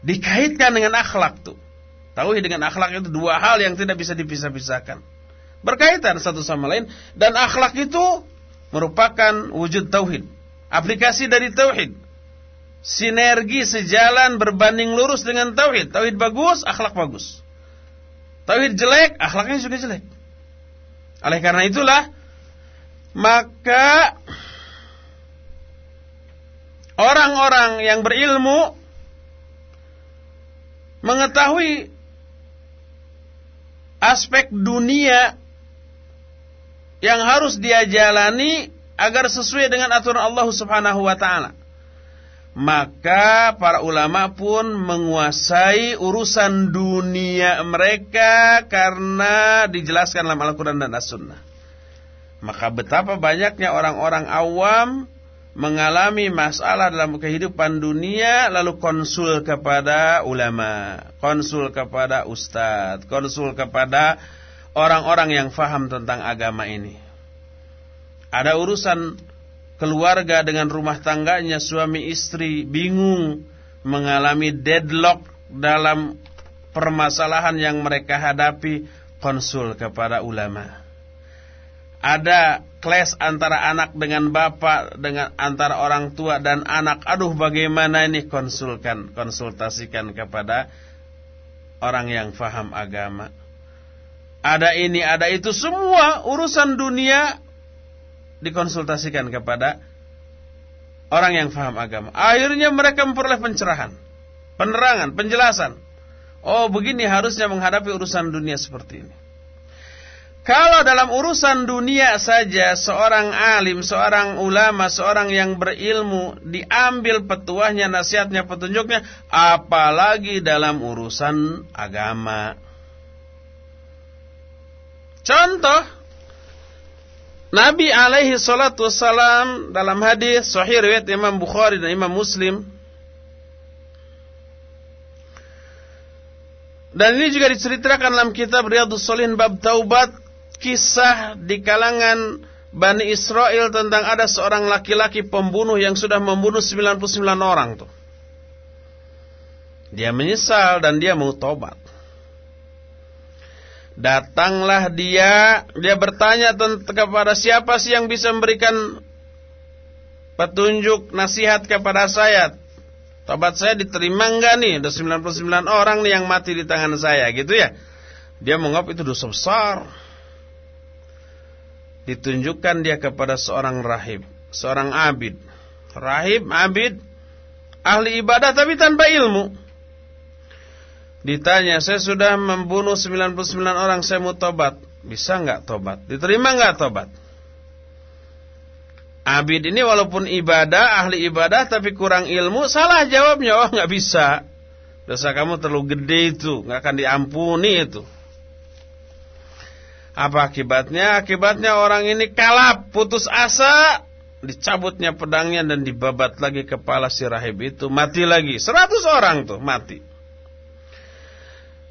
Dikaitkan dengan akhlak tuh. Tauhid dengan akhlak itu dua hal yang tidak bisa dipisah-pisahkan. Berkaitan satu sama lain dan akhlak itu merupakan wujud tauhid. Aplikasi dari tauhid. Sinergi sejalan berbanding lurus dengan tauhid. Tauhid bagus, akhlak bagus. Tauhid jelek, akhlaknya juga jelek. Oleh karena itulah maka orang-orang yang berilmu mengetahui aspek dunia yang harus dia jalani agar sesuai dengan aturan Allah Subhanahu wa taala. Maka para ulama pun menguasai urusan dunia mereka karena dijelaskan dalam Al-Qur'an dan As-Sunnah. Maka betapa banyaknya orang-orang awam mengalami masalah dalam kehidupan dunia lalu konsul kepada ulama, konsul kepada ustadz, konsul kepada orang-orang yang faham tentang agama ini. Ada urusan keluarga dengan rumah tangganya suami istri bingung mengalami deadlock dalam permasalahan yang mereka hadapi konsul kepada ulama. Ada clash antara anak dengan bapak dengan antara orang tua dan anak. Aduh bagaimana ini konsulkan konsultasikan kepada orang yang faham agama. Ada ini, ada itu semua urusan dunia dikonsultasikan kepada orang yang faham agama. Akhirnya mereka memperoleh pencerahan, penerangan, penjelasan. Oh, begini harusnya menghadapi urusan dunia seperti ini. Kalau dalam urusan dunia saja seorang alim, seorang ulama, seorang yang berilmu diambil petuahnya, nasihatnya, petunjuknya, apalagi dalam urusan agama. Contoh Nabi alaihi salatu wassalam dalam hadis sahih riwayat Imam Bukhari dan Imam Muslim Dan ini juga diceritakan dalam kitab Riyadhus Shalihin bab taubat kisah di kalangan Bani Israel tentang ada seorang laki-laki pembunuh yang sudah membunuh 99 orang tuh. Dia menyesal dan dia mau tobat. Datanglah dia, dia bertanya kepada siapa sih yang bisa memberikan petunjuk nasihat kepada saya. Tobat saya diterima enggak nih? Ada 99 orang nih yang mati di tangan saya gitu ya. Dia menganggap itu dosa besar ditunjukkan dia kepada seorang rahib, seorang abid. Rahib, abid, ahli ibadah tapi tanpa ilmu. Ditanya, saya sudah membunuh 99 orang, saya mau tobat. Bisa nggak tobat? Diterima nggak tobat? Abid ini walaupun ibadah, ahli ibadah tapi kurang ilmu, salah jawabnya. Oh nggak bisa. Dosa kamu terlalu gede itu, nggak akan diampuni itu. Apa akibatnya? Akibatnya orang ini kalap, putus asa, dicabutnya pedangnya dan dibabat lagi kepala si rahib itu, mati lagi. Seratus orang tuh mati.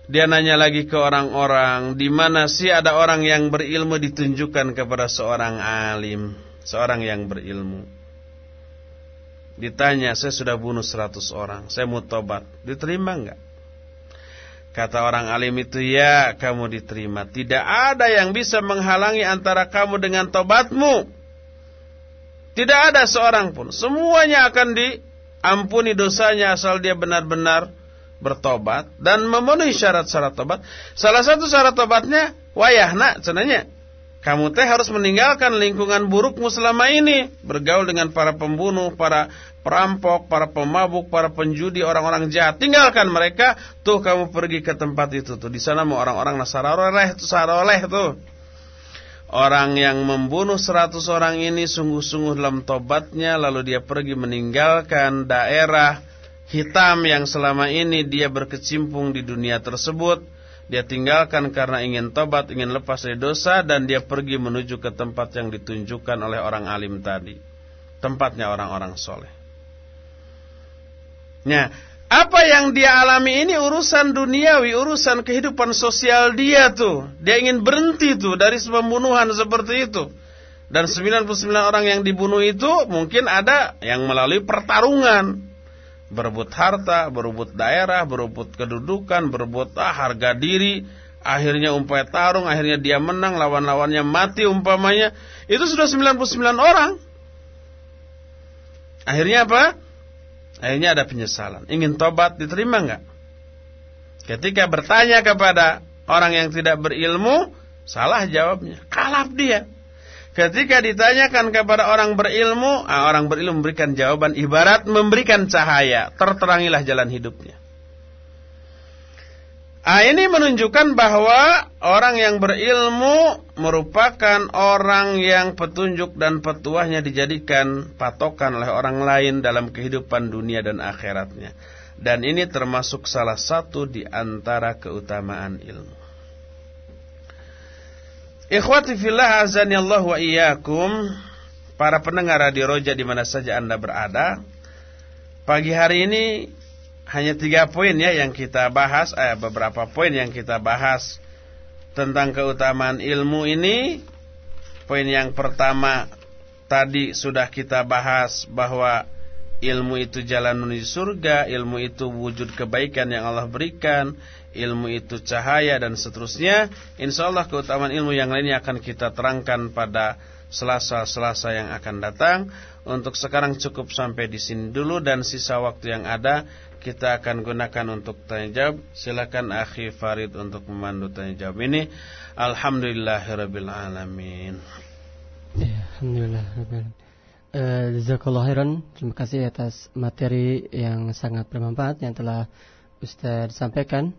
Dia nanya lagi ke orang-orang, di mana sih ada orang yang berilmu ditunjukkan kepada seorang alim, seorang yang berilmu. Ditanya, saya sudah bunuh seratus orang, saya mau tobat, diterima enggak? Kata orang alim itu, ya kamu diterima. Tidak ada yang bisa menghalangi antara kamu dengan tobatmu. Tidak ada seorang pun. Semuanya akan diampuni dosanya asal dia benar-benar bertobat. Dan memenuhi syarat-syarat tobat. Salah satu syarat tobatnya, wayahna, cenanya. Kamu teh harus meninggalkan lingkungan burukmu selama ini. Bergaul dengan para pembunuh, para perampok, para pemabuk, para penjudi, orang-orang jahat. Tinggalkan mereka. Tuh kamu pergi ke tempat itu tuh. Di sana mau orang-orang Nasaroleh tuh Saroleh tuh. Orang yang membunuh seratus orang ini sungguh-sungguh dalam tobatnya lalu dia pergi meninggalkan daerah hitam yang selama ini dia berkecimpung di dunia tersebut. Dia tinggalkan karena ingin tobat, ingin lepas dari dosa dan dia pergi menuju ke tempat yang ditunjukkan oleh orang alim tadi. Tempatnya orang-orang soleh. Nah, apa yang dia alami ini urusan duniawi, urusan kehidupan sosial dia tuh. Dia ingin berhenti tuh dari pembunuhan seperti itu. Dan 99 orang yang dibunuh itu mungkin ada yang melalui pertarungan. Berebut harta, berebut daerah, berebut kedudukan, berebut ah, harga diri. Akhirnya umpai tarung, akhirnya dia menang, lawan-lawannya mati umpamanya. Itu sudah 99 orang. Akhirnya apa? Akhirnya ada penyesalan. Ingin tobat diterima enggak? Ketika bertanya kepada orang yang tidak berilmu, salah jawabnya. Kalap dia. Ketika ditanyakan kepada orang berilmu, ah, orang berilmu memberikan jawaban ibarat memberikan cahaya. Terterangilah jalan hidupnya. Ah, ini menunjukkan bahwa orang yang berilmu merupakan orang yang petunjuk dan petuahnya dijadikan patokan oleh orang lain dalam kehidupan dunia dan akhiratnya. Dan ini termasuk salah satu di antara keutamaan ilmu. Ikhwati fillah azani Allah wa iyyakum, para pendengar radio Roja di mana saja Anda berada. Pagi hari ini hanya tiga poin ya yang kita bahas, eh, beberapa poin yang kita bahas tentang keutamaan ilmu ini. Poin yang pertama tadi sudah kita bahas bahwa ilmu itu jalan menuju surga, ilmu itu wujud kebaikan yang Allah berikan, ilmu itu cahaya dan seterusnya. Insya Allah keutamaan ilmu yang lainnya akan kita terangkan pada selasa-selasa yang akan datang. Untuk sekarang cukup sampai di sini dulu dan sisa waktu yang ada kita akan gunakan untuk tanya jawab. Silakan akhi Farid untuk memandu tanya jawab ini. Alhamdulillahirabbil alamin. Ya, alhamdulillah uh, Jazakallah khairan. Terima kasih atas materi yang sangat bermanfaat yang telah Ustaz sampaikan.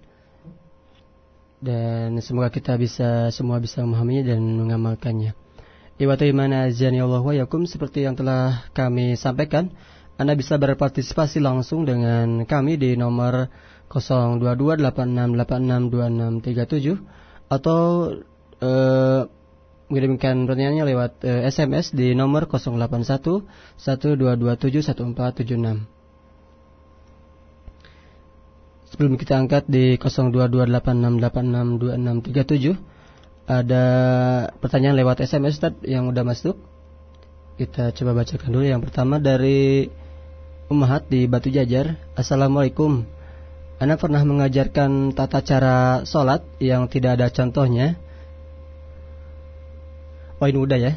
Dan semoga kita bisa semua bisa memahaminya dan mengamalkannya. Iwatu imana azani Allah wa yakum seperti yang telah kami sampaikan anda bisa berpartisipasi langsung dengan kami di nomor 02286862637 atau eh, mengirimkan pertanyaannya lewat eh, SMS di nomor 081 12271476. Sebelum kita angkat di 02286862637 ada pertanyaan lewat SMS Tad, yang udah masuk. Kita coba bacakan dulu yang pertama dari Umahat di Batu Jajar Assalamualaikum. Anda pernah mengajarkan tata cara sholat yang tidak ada contohnya. Oh ini udah ya?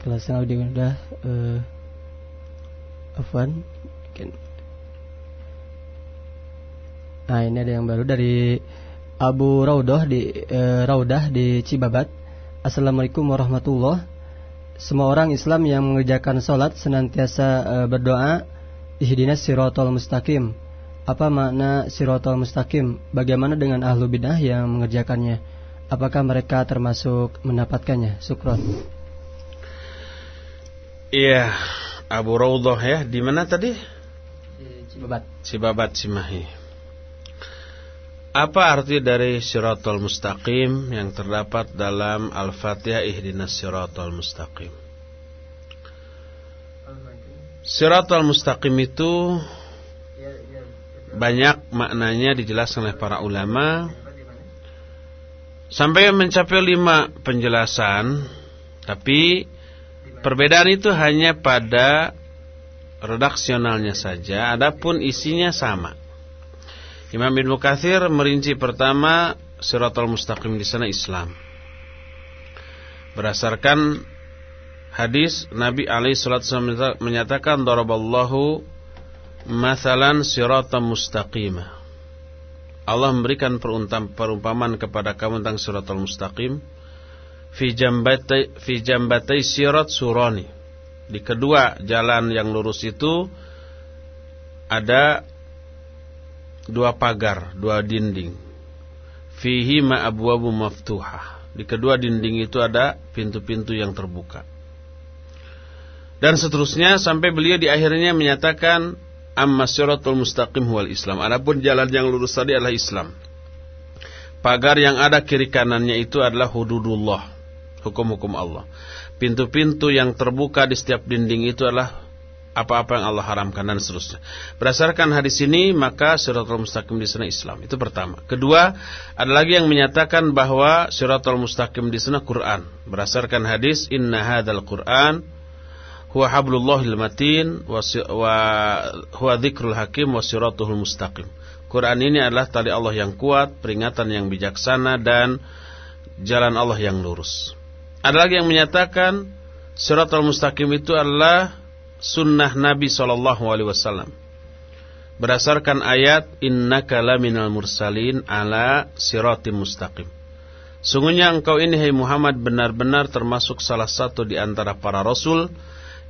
Kelas yang udah udah uh, Afwan Nah ini ada yang baru dari Abu Raudah di uh, Raudah di Cibabat. Assalamualaikum warahmatullahi semua orang Islam yang mengerjakan sholat senantiasa uh, berdoa ihdinas sirotol mustaqim. Apa makna sirotol mustaqim? Bagaimana dengan ahlu bidah yang mengerjakannya? Apakah mereka termasuk mendapatkannya? Sukron. Iya, Abu Raudhah ya. Di mana tadi? Cibabat. Cibabat Cimahi. Apa arti dari siratal mustaqim yang terdapat dalam Al-Fatihah ihdinas siratal mustaqim? Siratal mustaqim itu banyak maknanya dijelaskan oleh para ulama sampai mencapai lima penjelasan, tapi perbedaan itu hanya pada redaksionalnya saja, adapun isinya sama. Imam Ibnu Katsir merinci pertama Siratal Mustaqim di sana Islam. Berdasarkan hadis Nabi alaihi salatu menyatakan daraballahu mathalan siratan mustaqimah. Allah memberikan perumpamaan kepada kamu tentang siratal mustaqim fi jambatai fi jambatai sirat surani. Di kedua jalan yang lurus itu ada dua pagar, dua dinding. Fihi ma abwabu maftuhah. Di kedua dinding itu ada pintu-pintu yang terbuka. Dan seterusnya sampai beliau di akhirnya menyatakan amma siratul mustaqim huwal Islam. Adapun jalan yang lurus tadi adalah Islam. Pagar yang ada kiri kanannya itu adalah hududullah, hukum-hukum Allah. Pintu-pintu yang terbuka di setiap dinding itu adalah apa-apa yang Allah haramkan dan seterusnya. Berdasarkan hadis ini maka Siratul Mustaqim di sana Islam. Itu pertama. Kedua, ada lagi yang menyatakan bahwa Siratul Mustaqim di sana Quran. Berdasarkan hadis Inna hadzal Quran huwa hablullahil matin wa huwa dzikrul hakim wa siratuhul mustaqim. Quran ini adalah tali Allah yang kuat, peringatan yang bijaksana dan jalan Allah yang lurus. Ada lagi yang menyatakan Siratul Mustaqim itu adalah sunnah Nabi Shallallahu Alaihi Wasallam berdasarkan ayat Inna laminal mursalin ala siratim mustaqim. Sungguhnya engkau ini hai Muhammad benar-benar termasuk salah satu di antara para rasul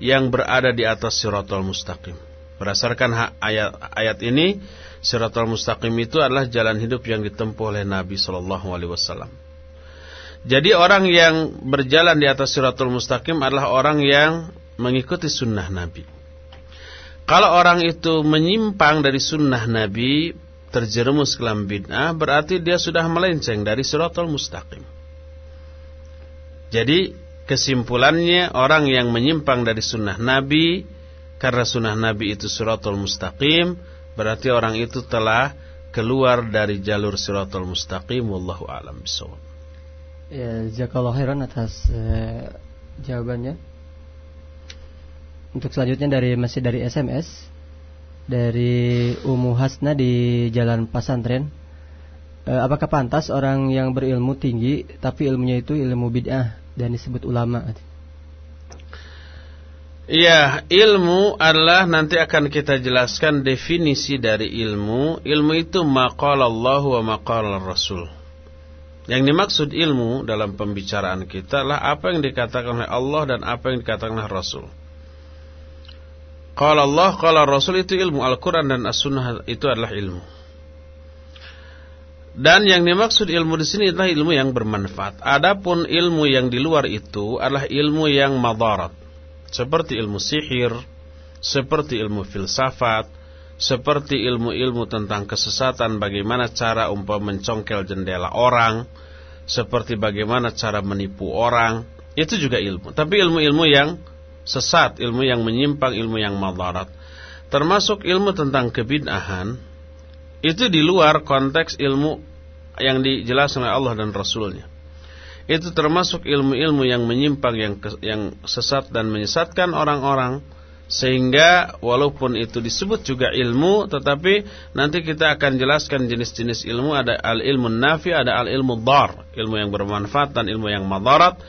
yang berada di atas siratul mustaqim. Berdasarkan ayat ayat ini, siratul mustaqim itu adalah jalan hidup yang ditempuh oleh Nabi Shallallahu alaihi wasallam. Jadi orang yang berjalan di atas siratul mustaqim adalah orang yang mengikuti sunnah Nabi. Kalau orang itu menyimpang dari sunnah Nabi, terjerumus ke dalam bid'ah, berarti dia sudah melenceng dari suratul mustaqim. Jadi kesimpulannya orang yang menyimpang dari sunnah Nabi, karena sunnah Nabi itu suratul mustaqim, berarti orang itu telah keluar dari jalur suratul mustaqim. Wallahu a'lam bishawab. Ya, jazakallahu khairan atas uh, jawabannya. Untuk selanjutnya dari masih dari SMS dari Umu Hasna di Jalan Pasantren. E, apakah pantas orang yang berilmu tinggi tapi ilmunya itu ilmu bid'ah dan disebut ulama? Iya, ilmu adalah nanti akan kita jelaskan definisi dari ilmu. Ilmu itu maqala Allah wa maqala Rasul. Yang dimaksud ilmu dalam pembicaraan kita adalah apa yang dikatakan oleh Allah dan apa yang dikatakan oleh Rasul. Kalau Allah, kalau Rasul itu ilmu Al-Quran dan As-Sunnah itu adalah ilmu. Dan yang dimaksud ilmu di sini adalah ilmu yang bermanfaat. Adapun ilmu yang di luar itu adalah ilmu yang madarat. Seperti ilmu sihir, seperti ilmu filsafat, seperti ilmu-ilmu tentang kesesatan, bagaimana cara umpam mencongkel jendela orang, seperti bagaimana cara menipu orang, itu juga ilmu. Tapi ilmu-ilmu yang sesat, ilmu yang menyimpang, ilmu yang madarat. Termasuk ilmu tentang kebid'ahan itu di luar konteks ilmu yang dijelaskan oleh Allah dan Rasulnya. Itu termasuk ilmu-ilmu yang menyimpang, yang yang sesat dan menyesatkan orang-orang sehingga walaupun itu disebut juga ilmu tetapi nanti kita akan jelaskan jenis-jenis ilmu ada al-ilmu nafi ada al-ilmu dar ilmu yang bermanfaat dan ilmu yang madarat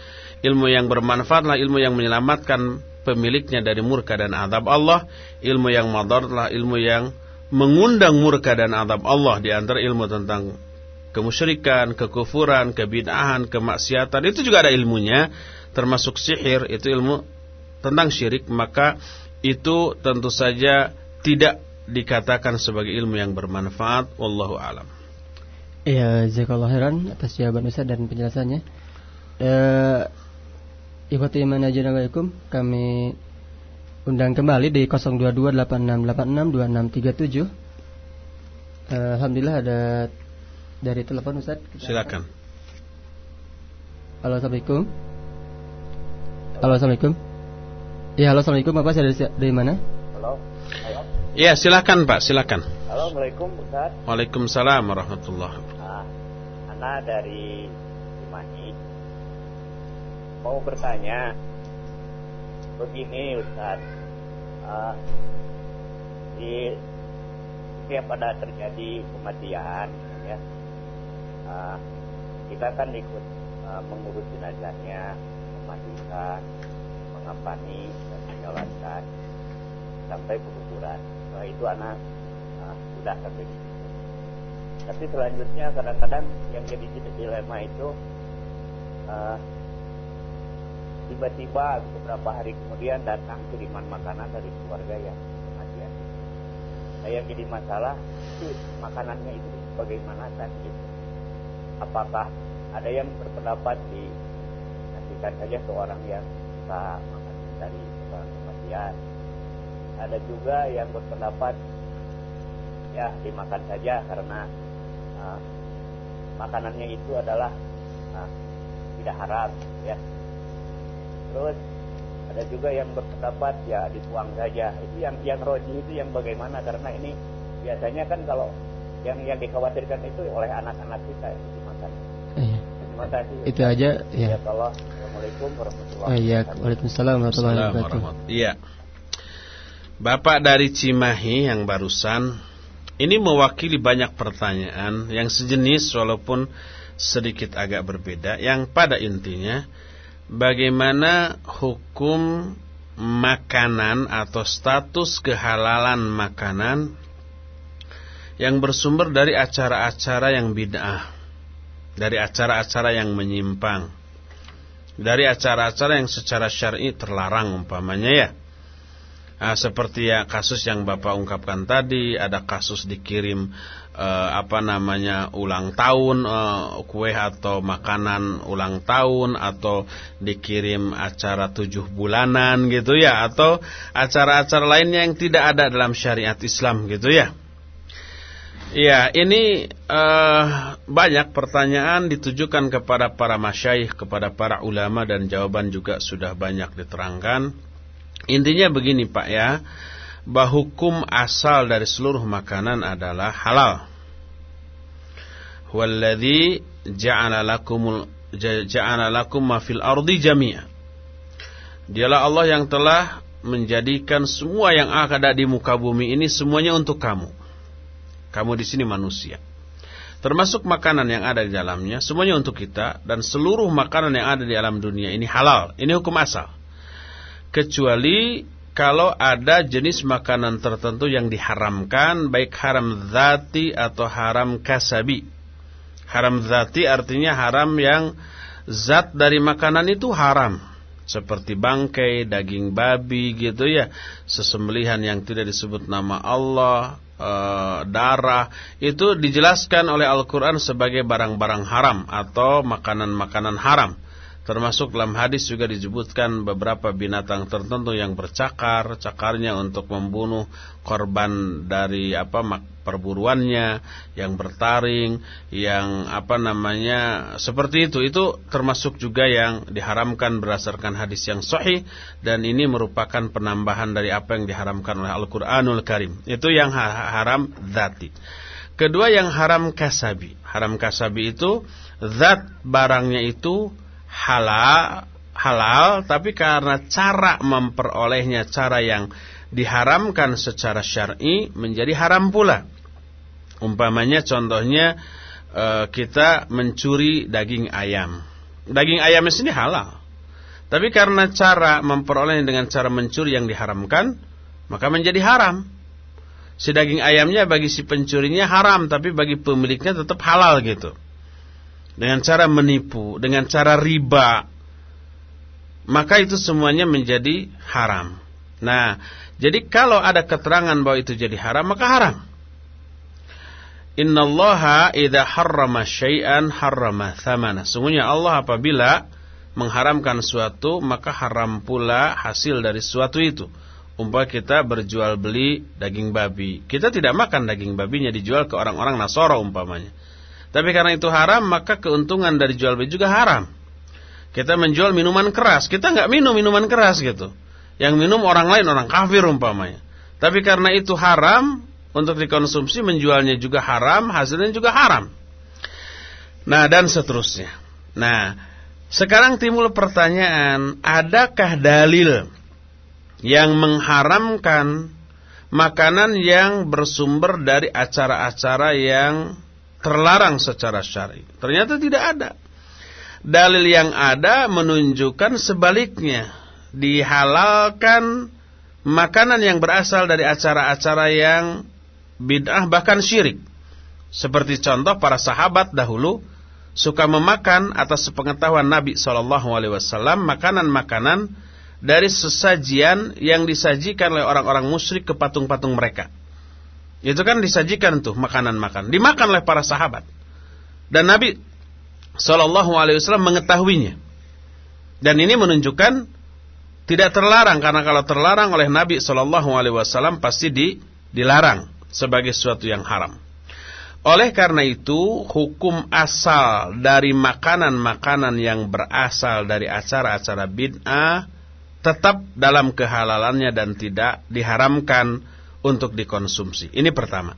Ilmu yang bermanfaatlah ilmu yang menyelamatkan pemiliknya dari murka dan adab Allah. Ilmu yang madarlah ilmu yang mengundang murka dan adab Allah di antara ilmu tentang kemusyrikan, kekufuran, kebid'ahan, kemaksiatan itu juga ada ilmunya termasuk sihir itu ilmu tentang syirik maka itu tentu saja tidak dikatakan sebagai ilmu yang bermanfaat wallahu alam. Iya, jazakallahu atas jawaban Ustaz dan penjelasannya. Eh Ikhwati iman ajanawa'ikum Kami undang kembali di 02286862637 uh, Alhamdulillah ada dari telepon Ustaz. Silakan. Halo, Assalamualaikum. Halo, Assalamualaikum. Ya, halo, Assalamualaikum. Bapak dari, dari mana? Halo. Halo. Ya, silakan Pak, silakan. Halo, Assalamualaikum Ustaz. Waalaikumsalam warahmatullahi wabarakatuh. Nah, Ana dari mau bertanya. Begini Ustaz. Uh, di setiap ada terjadi kematian ya uh, kita kan ikut uh, mengurus jenazahnya memandikan mengampani dan menyolatkan sampai kuburan setelah itu anak uh, sudah sampai di situ tapi selanjutnya kadang-kadang yang jadi dilema itu uh, tiba-tiba beberapa hari kemudian datang kiriman makanan dari keluarga yang kematian. Nah, yang jadi masalah itu makanannya itu bagaimana gitu. Apakah ada yang berpendapat di nantikan saja seorang yang bisa makan dari orang kematian. Ada juga yang berpendapat ya dimakan saja karena uh, makanannya itu adalah uh, tidak haram ya Terus ada juga yang berpendapat ya dibuang saja. Itu yang yang roji itu yang bagaimana karena ini biasanya kan kalau yang yang dikhawatirkan itu oleh anak-anak kita yang dimakan. Iya. Terima kasih. Itu aja ya. Ya Allah. Assalamualaikum warahmatullahi Oh iya, wabarakatuh. Waalaikumsalam warahmatullahi wabarakatuh. Iya. Bapak dari Cimahi yang barusan ini mewakili banyak pertanyaan yang sejenis walaupun sedikit agak berbeda yang pada intinya bagaimana hukum makanan atau status kehalalan makanan yang bersumber dari acara-acara yang bid'ah, dari acara-acara yang menyimpang, dari acara-acara yang secara syar'i terlarang umpamanya ya. Nah, seperti ya kasus yang Bapak ungkapkan tadi, ada kasus dikirim eh, apa namanya ulang tahun eh, kue atau makanan ulang tahun atau dikirim acara tujuh bulanan gitu ya atau acara-acara lainnya yang tidak ada dalam syariat Islam gitu ya. Ya, ini eh, banyak pertanyaan ditujukan kepada para masyaikh, kepada para ulama dan jawaban juga sudah banyak diterangkan. Intinya begini Pak ya, bahwa hukum asal dari seluruh makanan adalah halal. Walladzi ja'ala ma fil ardi jami'a. Dialah Allah yang telah menjadikan semua yang ada di muka bumi ini semuanya untuk kamu. Kamu di sini manusia. Termasuk makanan yang ada di dalamnya semuanya untuk kita dan seluruh makanan yang ada di alam dunia ini halal. Ini hukum asal. Kecuali kalau ada jenis makanan tertentu yang diharamkan baik haram zati atau haram kasabi. Haram zati artinya haram yang zat dari makanan itu haram. Seperti bangkai, daging babi gitu ya. Sesembelihan yang tidak disebut nama Allah, e, darah. Itu dijelaskan oleh Al-Quran sebagai barang-barang haram atau makanan-makanan haram. Termasuk dalam hadis juga disebutkan beberapa binatang tertentu yang bercakar, cakarnya untuk membunuh korban dari apa perburuannya, yang bertaring, yang apa namanya seperti itu. Itu termasuk juga yang diharamkan berdasarkan hadis yang sahih dan ini merupakan penambahan dari apa yang diharamkan oleh Al-Qur'anul Karim. Itu yang haram zati. Kedua yang haram kasabi. Haram kasabi itu zat barangnya itu halal halal tapi karena cara memperolehnya cara yang diharamkan secara syar'i menjadi haram pula. Umpamanya contohnya e, kita mencuri daging ayam. Daging ayam ini halal. Tapi karena cara memperolehnya dengan cara mencuri yang diharamkan, maka menjadi haram. Si daging ayamnya bagi si pencurinya haram, tapi bagi pemiliknya tetap halal gitu dengan cara menipu, dengan cara riba, maka itu semuanya menjadi haram. Nah, jadi kalau ada keterangan bahwa itu jadi haram, maka haram. Innallaha idza harrama syai'an harrama thamana. Sungguhnya Allah apabila mengharamkan suatu, maka haram pula hasil dari suatu itu. Umpah kita berjual beli daging babi. Kita tidak makan daging babinya dijual ke orang-orang Nasoro umpamanya. Tapi karena itu haram, maka keuntungan dari jual beli juga haram. Kita menjual minuman keras, kita nggak minum minuman keras gitu. Yang minum orang lain, orang kafir umpamanya. Tapi karena itu haram, untuk dikonsumsi menjualnya juga haram, hasilnya juga haram. Nah, dan seterusnya. Nah, sekarang timbul pertanyaan, adakah dalil yang mengharamkan makanan yang bersumber dari acara-acara yang terlarang secara syar'i? Ternyata tidak ada. Dalil yang ada menunjukkan sebaliknya, dihalalkan makanan yang berasal dari acara-acara yang bid'ah bahkan syirik. Seperti contoh para sahabat dahulu suka memakan atas sepengetahuan Nabi Wasallam makanan-makanan dari sesajian yang disajikan oleh orang-orang musyrik ke patung-patung mereka. Itu kan disajikan tuh makanan-makanan, dimakan oleh para sahabat. Dan Nabi Wasallam mengetahuinya. Dan ini menunjukkan tidak terlarang karena kalau terlarang oleh Nabi Wasallam pasti di, dilarang sebagai sesuatu yang haram. Oleh karena itu, hukum asal dari makanan-makanan yang berasal dari acara-acara bid'ah tetap dalam kehalalannya dan tidak diharamkan untuk dikonsumsi. Ini pertama.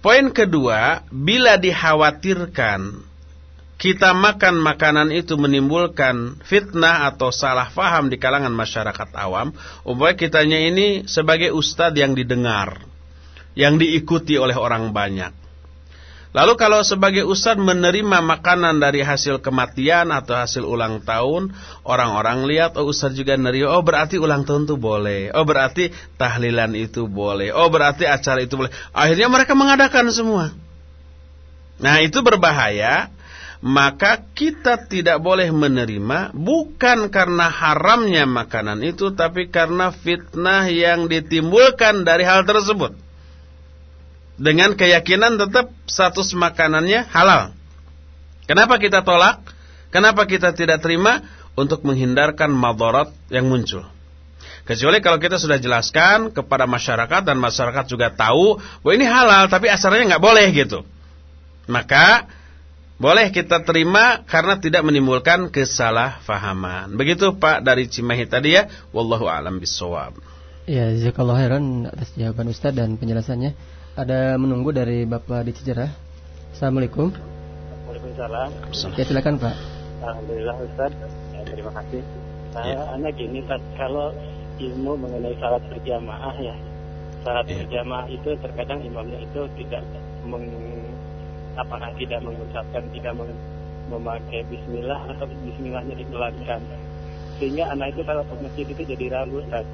Poin kedua, bila dikhawatirkan kita makan makanan itu menimbulkan fitnah atau salah faham di kalangan masyarakat awam, umpamanya kitanya ini sebagai ustadz yang didengar, yang diikuti oleh orang banyak Lalu kalau sebagai ustadz menerima makanan dari hasil kematian atau hasil ulang tahun, orang-orang lihat, oh ustadz juga nerima, oh berarti ulang tahun itu boleh, oh berarti tahlilan itu boleh, oh berarti acara itu boleh. Akhirnya mereka mengadakan semua. Nah itu berbahaya, maka kita tidak boleh menerima bukan karena haramnya makanan itu, tapi karena fitnah yang ditimbulkan dari hal tersebut dengan keyakinan tetap status makanannya halal. Kenapa kita tolak? Kenapa kita tidak terima? Untuk menghindarkan madarat yang muncul. Kecuali kalau kita sudah jelaskan kepada masyarakat dan masyarakat juga tahu bahwa ini halal tapi asalnya nggak boleh gitu. Maka boleh kita terima karena tidak menimbulkan kesalahpahaman. Begitu Pak dari Cimahi tadi ya. Wallahu a'lam bishawab. Ya, jazakallahu khairan atas jawaban Ustaz dan penjelasannya. Ada menunggu dari Bapak di Cijerah. Assalamualaikum. Waalaikumsalam. Ya silakan Pak. Alhamdulillah Ustaz. Ya, terima kasih. Nah, ya. anak gini Ustaz, kalau ilmu mengenai salat berjamaah ya. Salat ya. berjamaah itu terkadang imamnya itu tidak meng, apakah tidak mengucapkan tidak mem, memakai bismillah atau bismillahnya dipelankan. Sehingga anak itu kalau ke masjid itu jadi ragu Ustaz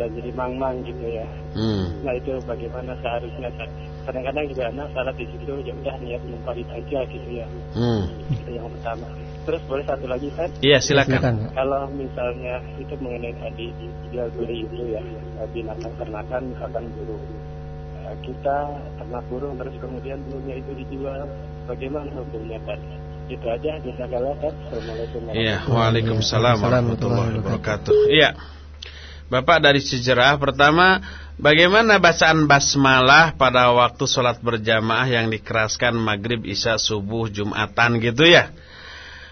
dan jadi mang-mang gitu ya. Hmm. Nah itu bagaimana seharusnya kadang-kadang juga anak salat di situ ya udah niat mumparit aja gitu ya. Hmm. Itu yang pertama. Terus boleh satu lagi kan? Iya silakan. silakan. Kalau misalnya itu mengenai tadi jual beli itu ya binatang ternakan misalkan burung nah, kita ternak burung terus kemudian burungnya itu dijual bagaimana hukumnya tadi? Itu aja bisa kalau Assalamualaikum Iya, Waalaikumsalam warahmatullahi wabarakatuh. Iya. Bapak dari sejarah pertama bagaimana bacaan basmalah pada waktu sholat berjamaah yang dikeraskan maghrib, isya, subuh, jumatan gitu ya?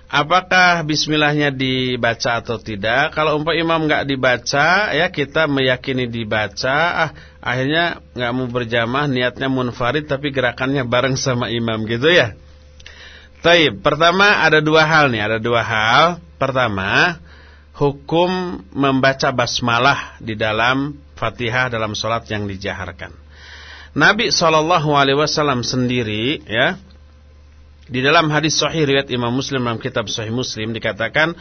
Apakah bismillahnya dibaca atau tidak? Kalau umpah imam nggak dibaca, ya kita meyakini dibaca. Ah, akhirnya nggak mau berjamaah, niatnya munfarid tapi gerakannya bareng sama imam gitu ya. Taib. Pertama ada dua hal nih, ada dua hal. Pertama, hukum membaca basmalah di dalam Fatihah dalam sholat yang dijaharkan. Nabi Shallallahu Alaihi Wasallam sendiri, ya, di dalam hadis Sahih riwayat Imam Muslim dalam kitab Sahih Muslim dikatakan,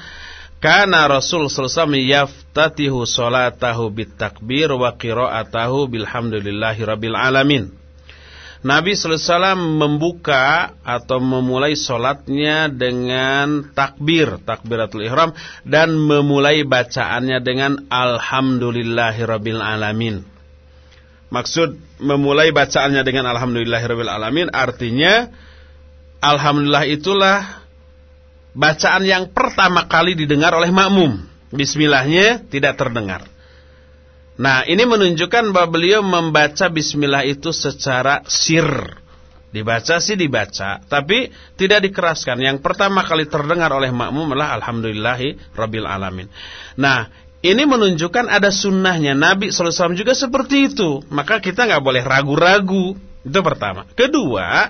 karena Rasul Sallallahu yaftatihu salatahu bit takbir wa qiraatahu bilhamdulillahi rabbil alamin. Nabi SAW membuka atau memulai sholatnya dengan takbir, takbiratul ihram, dan memulai bacaannya dengan Alhamdulillahirabbil alamin. Maksud memulai bacaannya dengan Alhamdulillahirabbil alamin artinya Alhamdulillah itulah bacaan yang pertama kali didengar oleh makmum. Bismillahnya tidak terdengar. Nah ini menunjukkan bahwa beliau membaca bismillah itu secara sir. Dibaca sih dibaca, tapi tidak dikeraskan. Yang pertama kali terdengar oleh makmum adalah Alhamdulillahi Rabbil Alamin. Nah, ini menunjukkan ada sunnahnya. Nabi SAW juga seperti itu. Maka kita nggak boleh ragu-ragu. Itu pertama. Kedua,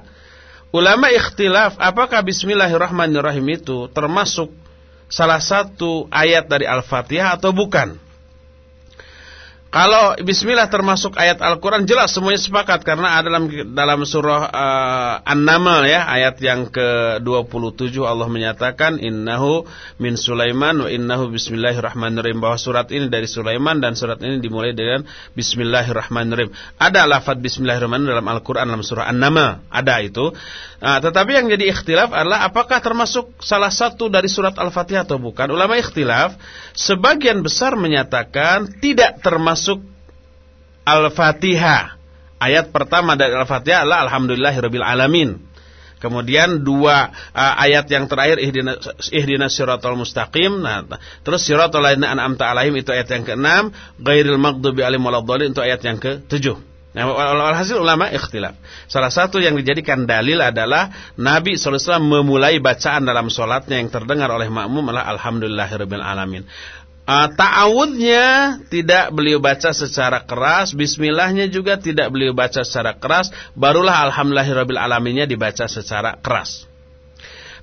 ulama ikhtilaf apakah Bismillahirrahmanirrahim itu termasuk salah satu ayat dari Al-Fatihah atau bukan. Kalau bismillah termasuk ayat Al-Qur'an jelas semuanya sepakat karena ada dalam dalam surah uh, An-Naml ya ayat yang ke-27 Allah menyatakan innahu min Sulaiman wa innahu bismillahirrahmanirrahim bahwa surat ini dari Sulaiman dan surat ini dimulai dengan bismillahirrahmanirrahim. Ada lafaz bismillahirrahmanirrahim dalam Al-Qur'an dalam surah An-Naml, ada itu. Nah, tetapi yang jadi ikhtilaf adalah apakah termasuk salah satu dari surat Al-Fatihah atau bukan. Ulama ikhtilaf, sebagian besar menyatakan tidak termasuk Al-Fatihah. Ayat pertama dari Al-Fatihah adalah Alhamdulillahirabbil alamin. Kemudian dua uh, ayat yang terakhir ihdina siratal mustaqim. Nah, terus siratal ladzina an'amta alaihim itu ayat yang ke-6, ghairil maghdubi alaihim itu ayat yang ke-7. Nah, alhasil ulama ikhtilaf. Salah satu yang dijadikan dalil adalah Nabi SAW memulai bacaan dalam sholatnya yang terdengar oleh makmum adalah Alhamdulillahirabbil alamin. Uh, Ta'awudnya tidak beliau baca secara keras, Bismillahnya juga tidak beliau baca secara keras, barulah Alhamdulillahirabbil alaminnya dibaca secara keras.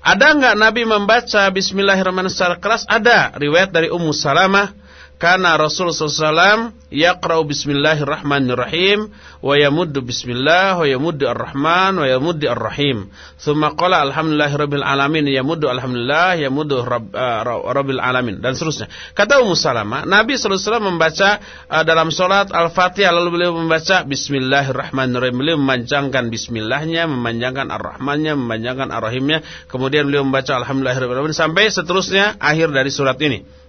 Ada enggak Nabi membaca Bismillahirrahmanirrahim secara keras? Ada. Riwayat dari Ummu Salamah karena Rasul SAW yaqra'u bismillahirrahmanirrahim wa yamuddu bismillah wa yamuddu ar-rahman wa yamuddu ar-rahim. Thumma qala alhamdulillahirabbil alamin yamuddu alhamdulillah yamuddu rabb, uh, rabbil alamin dan seterusnya. Kata Ummu Salamah, Nabi SAW membaca uh, dalam salat Al-Fatihah lalu beliau membaca bismillahirrahmanirrahim. Beliau memanjangkan bismillahnya, memanjangkan ar-rahmannya, memanjangkan ar-rahimnya, kemudian beliau membaca alhamdulillahirabbil alamin sampai seterusnya akhir dari surat ini.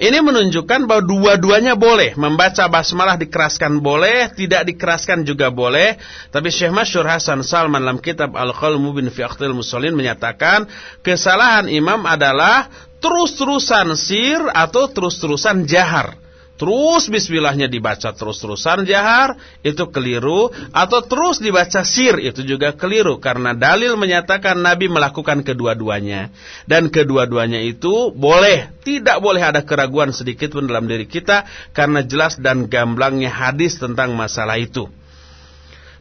Ini menunjukkan bahwa dua-duanya boleh. Membaca basmalah dikeraskan boleh, tidak dikeraskan juga boleh. Tapi Syekh Masyur Hasan Salman dalam kitab Al-Qalmu bin fi Akhtil Musallin menyatakan, kesalahan imam adalah terus-terusan sir atau terus-terusan jahar terus bismillahnya dibaca terus-terusan jahar itu keliru atau terus dibaca sir itu juga keliru karena dalil menyatakan Nabi melakukan kedua-duanya dan kedua-duanya itu boleh tidak boleh ada keraguan sedikit pun dalam diri kita karena jelas dan gamblangnya hadis tentang masalah itu.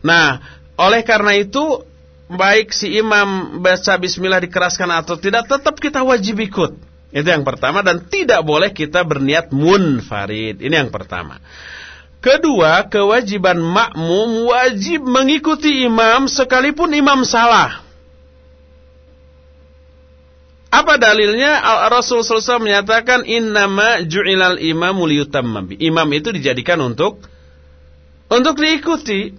Nah, oleh karena itu baik si imam baca bismillah dikeraskan atau tidak tetap kita wajib ikut. Itu yang pertama dan tidak boleh kita berniat munfarid. Ini yang pertama. Kedua, kewajiban makmum wajib mengikuti imam sekalipun imam salah. Apa dalilnya? Rasul SAW menyatakan innama ju'ilal imamu liyutammam. Imam itu dijadikan untuk untuk diikuti.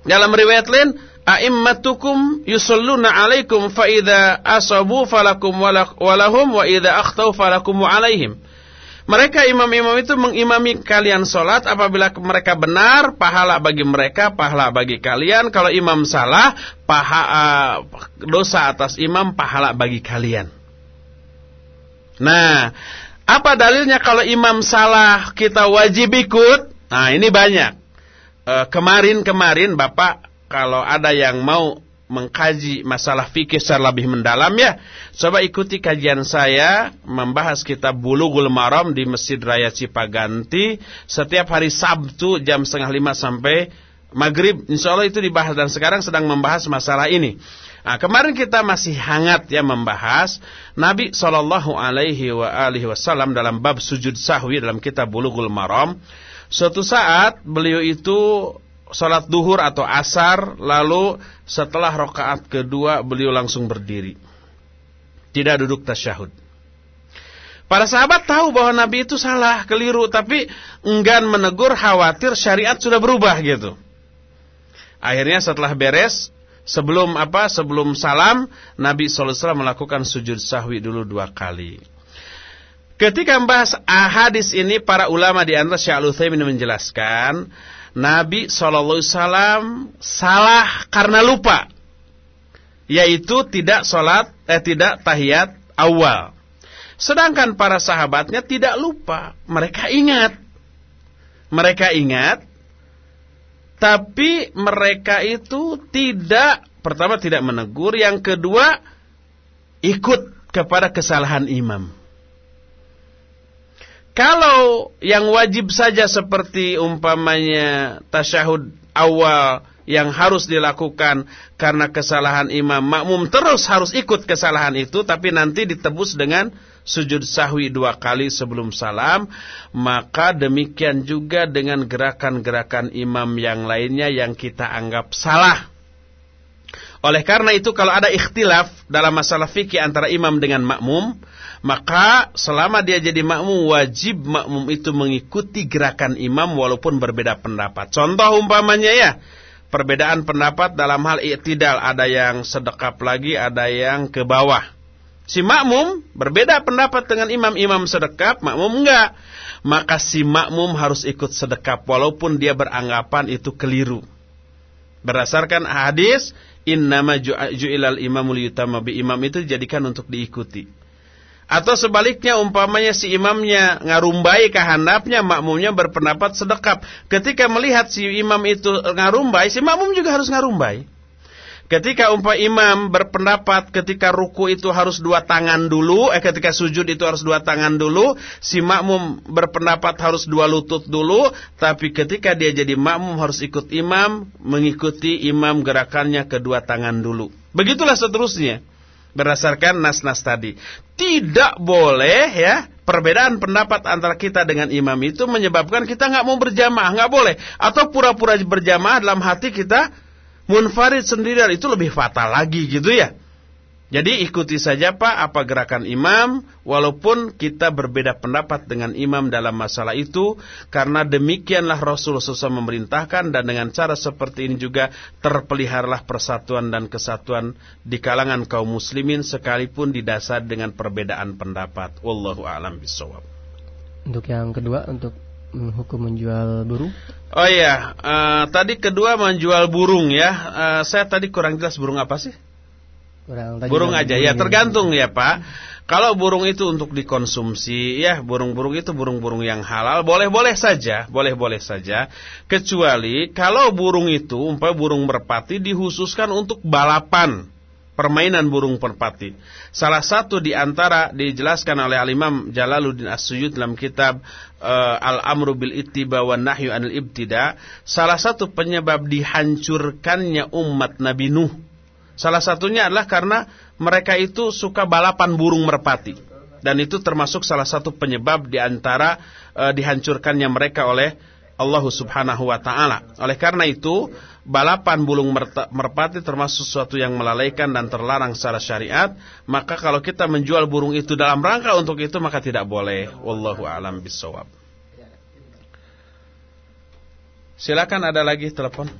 Dalam riwayat lain, a'immatukum yusalluna alaikum fa idza asabu falakum walahum wa idza akhtau falakum alaihim. Mereka imam-imam itu mengimami kalian solat apabila mereka benar, pahala bagi mereka, pahala bagi kalian. Kalau imam salah, paha, uh, dosa atas imam, pahala bagi kalian. Nah, apa dalilnya kalau imam salah kita wajib ikut? Nah, ini banyak. Eh, kemarin-kemarin Bapak kalau ada yang mau mengkaji masalah fikih secara lebih mendalam ya, coba ikuti kajian saya membahas kitab Bulughul Maram di Masjid Raya Cipaganti setiap hari Sabtu jam setengah lima sampai maghrib. Insya Allah itu dibahas dan sekarang sedang membahas masalah ini. Nah, kemarin kita masih hangat ya membahas Nabi Shallallahu Alaihi Wasallam dalam bab sujud sahwi dalam kitab Bulughul Maram. Suatu saat beliau itu sholat duhur atau asar, lalu setelah rokaat kedua beliau langsung berdiri. Tidak duduk tasyahud. Para sahabat tahu bahwa Nabi itu salah, keliru, tapi enggan menegur, khawatir syariat sudah berubah gitu. Akhirnya setelah beres, sebelum apa? Sebelum salam, Nabi SAW melakukan sujud sahwi dulu dua kali. Ketika membahas hadis ini, para ulama di antara Syekh Al-Utsaimin menjelaskan Nabi SAW salah karena lupa. Yaitu tidak sholat, eh tidak tahiyat awal. Sedangkan para sahabatnya tidak lupa. Mereka ingat. Mereka ingat. Tapi mereka itu tidak, pertama tidak menegur, yang kedua ikut kepada kesalahan imam. Kalau yang wajib saja seperti umpamanya tasyahud awal yang harus dilakukan karena kesalahan imam makmum terus harus ikut kesalahan itu tapi nanti ditebus dengan sujud sahwi dua kali sebelum salam maka demikian juga dengan gerakan-gerakan imam yang lainnya yang kita anggap salah oleh karena itu kalau ada ikhtilaf dalam masalah fikih antara imam dengan makmum maka selama dia jadi makmum wajib makmum itu mengikuti gerakan imam walaupun berbeda pendapat. Contoh umpamanya ya, perbedaan pendapat dalam hal iktidal ada yang sedekap lagi, ada yang ke bawah. Si makmum berbeda pendapat dengan imam-imam sedekap, makmum enggak. Maka si makmum harus ikut sedekap walaupun dia beranggapan itu keliru. Berdasarkan hadis, innama ju'ilal imamul yutama bi imam itu dijadikan untuk diikuti. Atau sebaliknya umpamanya si imamnya ngarumbai kehandapnya, makmumnya berpendapat sedekap. Ketika melihat si imam itu ngarumbai, si makmum juga harus ngarumbai. Ketika umpah imam berpendapat ketika ruku itu harus dua tangan dulu, eh ketika sujud itu harus dua tangan dulu, si makmum berpendapat harus dua lutut dulu, tapi ketika dia jadi makmum harus ikut imam, mengikuti imam gerakannya kedua tangan dulu. Begitulah seterusnya berdasarkan nas-nas tadi. Tidak boleh ya perbedaan pendapat antara kita dengan imam itu menyebabkan kita nggak mau berjamaah, nggak boleh. Atau pura-pura berjamaah dalam hati kita munfarid sendirian itu lebih fatal lagi gitu ya. Jadi ikuti saja Pak apa gerakan imam walaupun kita berbeda pendapat dengan imam dalam masalah itu karena demikianlah Rasul SAW memerintahkan dan dengan cara seperti ini juga terpeliharalah persatuan dan kesatuan di kalangan kaum muslimin sekalipun didasar dengan perbedaan pendapat. Wallahu a'lam bishawab. Untuk yang kedua untuk hukum menjual burung? Oh iya, uh, tadi kedua menjual burung ya. Uh, saya tadi kurang jelas burung apa sih? Kurang burung aja ya tergantung ya Pak. Kalau burung itu untuk dikonsumsi ya burung-burung itu burung-burung yang halal boleh-boleh saja, boleh-boleh saja. Kecuali kalau burung itu umpamanya burung merpati dihususkan untuk balapan permainan burung merpati. Salah satu di antara dijelaskan oleh Al-Imam Jalaluddin As-Suyud dalam kitab uh, Al-Amru bil Ittiba wa Nahyu anil Ibtida, salah satu penyebab dihancurkannya umat Nabi Nuh Salah satunya adalah karena mereka itu suka balapan burung merpati. Dan itu termasuk salah satu penyebab di antara e, dihancurkannya mereka oleh Allah Subhanahu wa taala. Oleh karena itu, balapan burung merpati termasuk sesuatu yang melalaikan dan terlarang secara syariat, maka kalau kita menjual burung itu dalam rangka untuk itu maka tidak boleh. Wallahu a'lam bishawab. Silakan ada lagi telepon.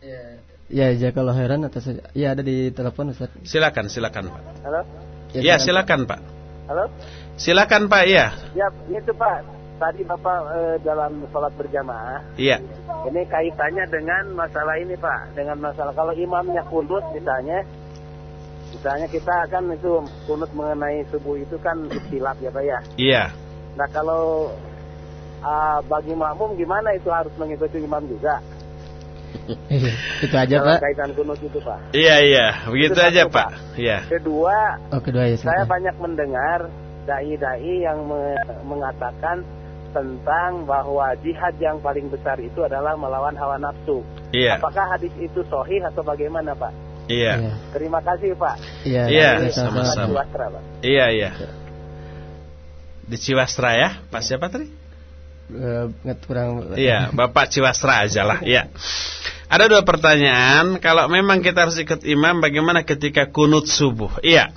Ya, Ya, kalau heran atas ya ada di telepon Ustaz. Silakan, silakan Pak. Halo? Ya, ya silakan Pak. Halo? Silakan Pak, ya. Ya, itu Pak. Tadi Bapak e, dalam sholat berjamaah. Iya. Ini kaitannya dengan masalah ini Pak, dengan masalah kalau imamnya kunut misalnya Misalnya kita akan itu kunut mengenai subuh itu kan istilah ya Pak ya. Iya. Nah kalau uh, bagi makmum gimana itu harus mengikuti imam juga? Iya, itu aja Pak. Kaitan kunut itu Pak. Iya iya, begitu itu aja Pak. Iya. Kedua, oh, kedua ya, saya banyak mendengar dai-dai yang me mengatakan tentang bahwa jihad yang paling besar itu adalah melawan hawa nafsu. Iya. Apakah hadis itu sahih atau bagaimana Pak? Iya. iya. Terima kasih Pak. Iya. Iya. Sama-sama. Iya iya. Di Ciwastra ya, Pak siapa tadi? uh, kurang Iya, Bapak Ciwasra aja lah. Iya. Ada dua pertanyaan, kalau memang kita harus ikut imam bagaimana ketika kunut subuh? Iya.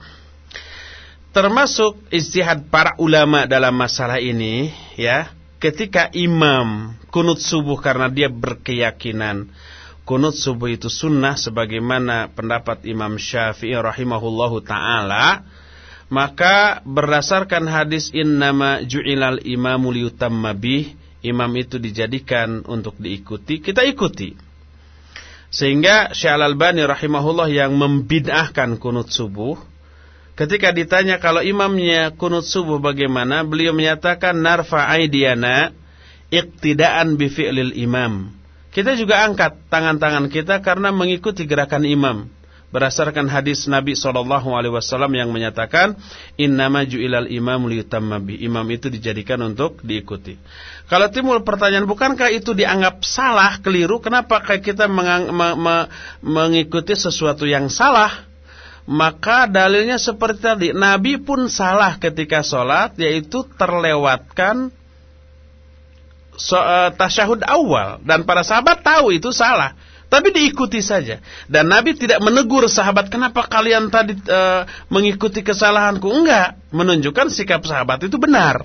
Termasuk istihad para ulama dalam masalah ini, ya. Ketika imam kunut subuh karena dia berkeyakinan kunut subuh itu sunnah sebagaimana pendapat Imam Syafi'i rahimahullahu taala, maka berdasarkan hadis innama ju'ilal imamu liyutamma bih, imam itu dijadikan untuk diikuti, kita ikuti. Sehingga Syekh Al-Albani rahimahullah yang membid'ahkan kunut subuh, ketika ditanya kalau imamnya kunut subuh bagaimana, beliau menyatakan narfa aidiyana iqtidaan bi fi'lil imam. kita juga angkat tangan-tangan kita karena mengikuti gerakan imam berdasarkan hadis Nabi Shallallahu Alaihi Wasallam yang menyatakan innama ju'ilal imam liyutammabi imam itu dijadikan untuk diikuti. Kalau timbul pertanyaan bukankah itu dianggap salah keliru kenapa kita me, me, mengikuti sesuatu yang salah? Maka dalilnya seperti tadi Nabi pun salah ketika sholat yaitu terlewatkan so, uh, tasyahud awal dan para sahabat tahu itu salah tapi diikuti saja. Dan Nabi tidak menegur sahabat, kenapa kalian tadi e, mengikuti kesalahanku? Enggak, menunjukkan sikap sahabat itu benar.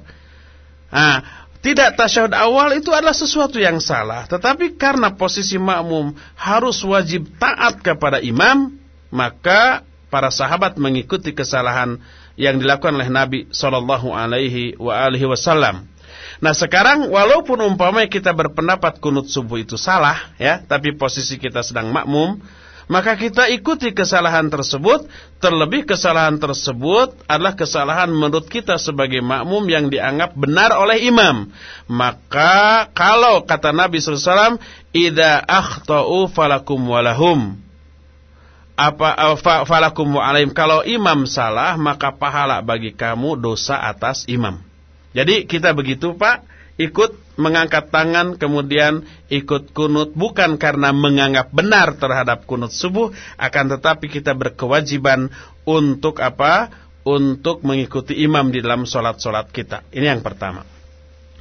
Nah, tidak tasyahud awal itu adalah sesuatu yang salah. Tetapi karena posisi makmum harus wajib taat kepada imam, maka para sahabat mengikuti kesalahan yang dilakukan oleh Nabi Shallallahu Alaihi Wasallam. Nah sekarang walaupun umpamanya kita berpendapat kunut subuh itu salah ya, tapi posisi kita sedang makmum, maka kita ikuti kesalahan tersebut, terlebih kesalahan tersebut adalah kesalahan menurut kita sebagai makmum yang dianggap benar oleh imam. Maka kalau kata Nabi SAW, Ida akhtau falakum walahum. Apa uh, falakum wa Kalau imam salah, maka pahala bagi kamu dosa atas imam. Jadi kita begitu Pak, ikut mengangkat tangan kemudian ikut kunut bukan karena menganggap benar terhadap kunut subuh akan tetapi kita berkewajiban untuk apa? Untuk mengikuti imam di dalam solat-solat kita. Ini yang pertama.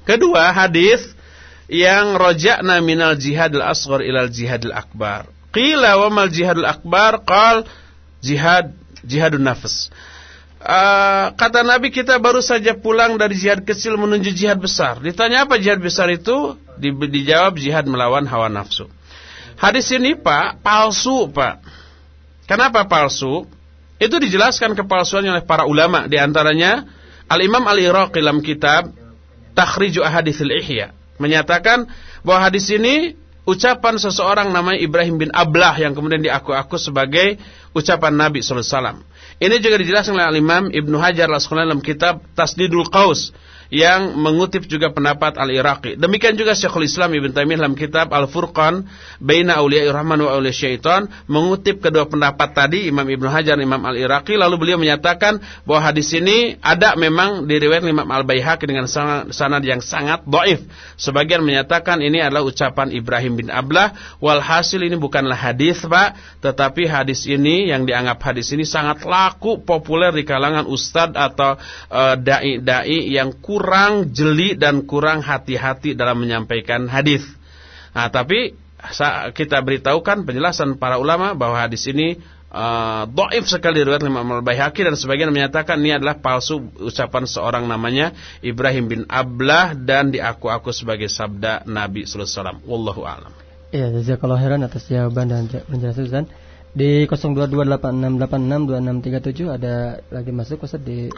Kedua, hadis yang rojakna minal jihadil asghar ilal jihadil akbar. Qila wa mal jihadil akbar qal jihad jihadun nafs. Uh, kata Nabi kita baru saja pulang dari jihad kecil menuju jihad besar. Ditanya apa jihad besar itu? Di, dijawab jihad melawan hawa nafsu. Hadis ini Pak, palsu Pak. Kenapa palsu? Itu dijelaskan kepalsuannya oleh para ulama. Di antaranya Al-Imam Al-Iraqi dalam kitab Takhriju Ahadithil Ihya. Menyatakan bahwa hadis ini ucapan seseorang namanya Ibrahim bin Ablah yang kemudian diaku-aku sebagai ucapan Nabi SAW. Ini juga dijelaskan oleh Imam Ibnu Hajar Al-Asqalani dalam kitab Tasdidul Qaus yang mengutip juga pendapat Al-Iraqi. Demikian juga Syekhul Islam Ibn Taimiyah dalam kitab Al-Furqan Baina Auliya Rahman wa Auliya Syaitan mengutip kedua pendapat tadi Imam Ibn Hajar Imam Al-Iraqi lalu beliau menyatakan bahwa hadis ini ada memang diriwayat Imam Al-Baihaqi dengan sanad yang sangat dhaif. Sebagian menyatakan ini adalah ucapan Ibrahim bin Ablah walhasil ini bukanlah hadis Pak, tetapi hadis ini yang dianggap hadis ini sangat laku populer di kalangan ustadz atau eh, dai-dai uh, yang kurang kurang jeli dan kurang hati-hati dalam menyampaikan hadis. Nah, tapi kita beritahukan penjelasan para ulama bahwa hadis ini uh, doif sekali riwayat Imam Al-Baihaqi dan sebagian menyatakan ini adalah palsu ucapan seorang namanya Ibrahim bin Ablah dan diaku-aku sebagai sabda Nabi sallallahu alaihi wasallam. Wallahu a'lam. Iya, jazakallahu khairan atas jawaban dan penjelasan Ustaz. Di 0228662637 ada lagi masuk Ustaz di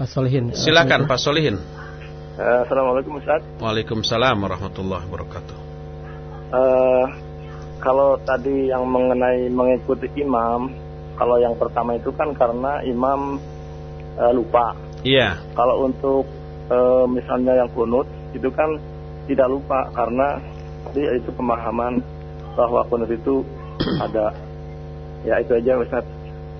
Pak Solihin. Silakan Pak Solihin. Uh, Assalamualaikum Ustaz. Waalaikumsalam warahmatullahi wabarakatuh. Uh, kalau tadi yang mengenai mengikuti imam, kalau yang pertama itu kan karena imam uh, lupa. Iya. Yeah. Kalau untuk uh, misalnya yang kunut itu kan tidak lupa karena tadi itu pemahaman bahwa kunut itu ada. Ya itu aja Ustaz.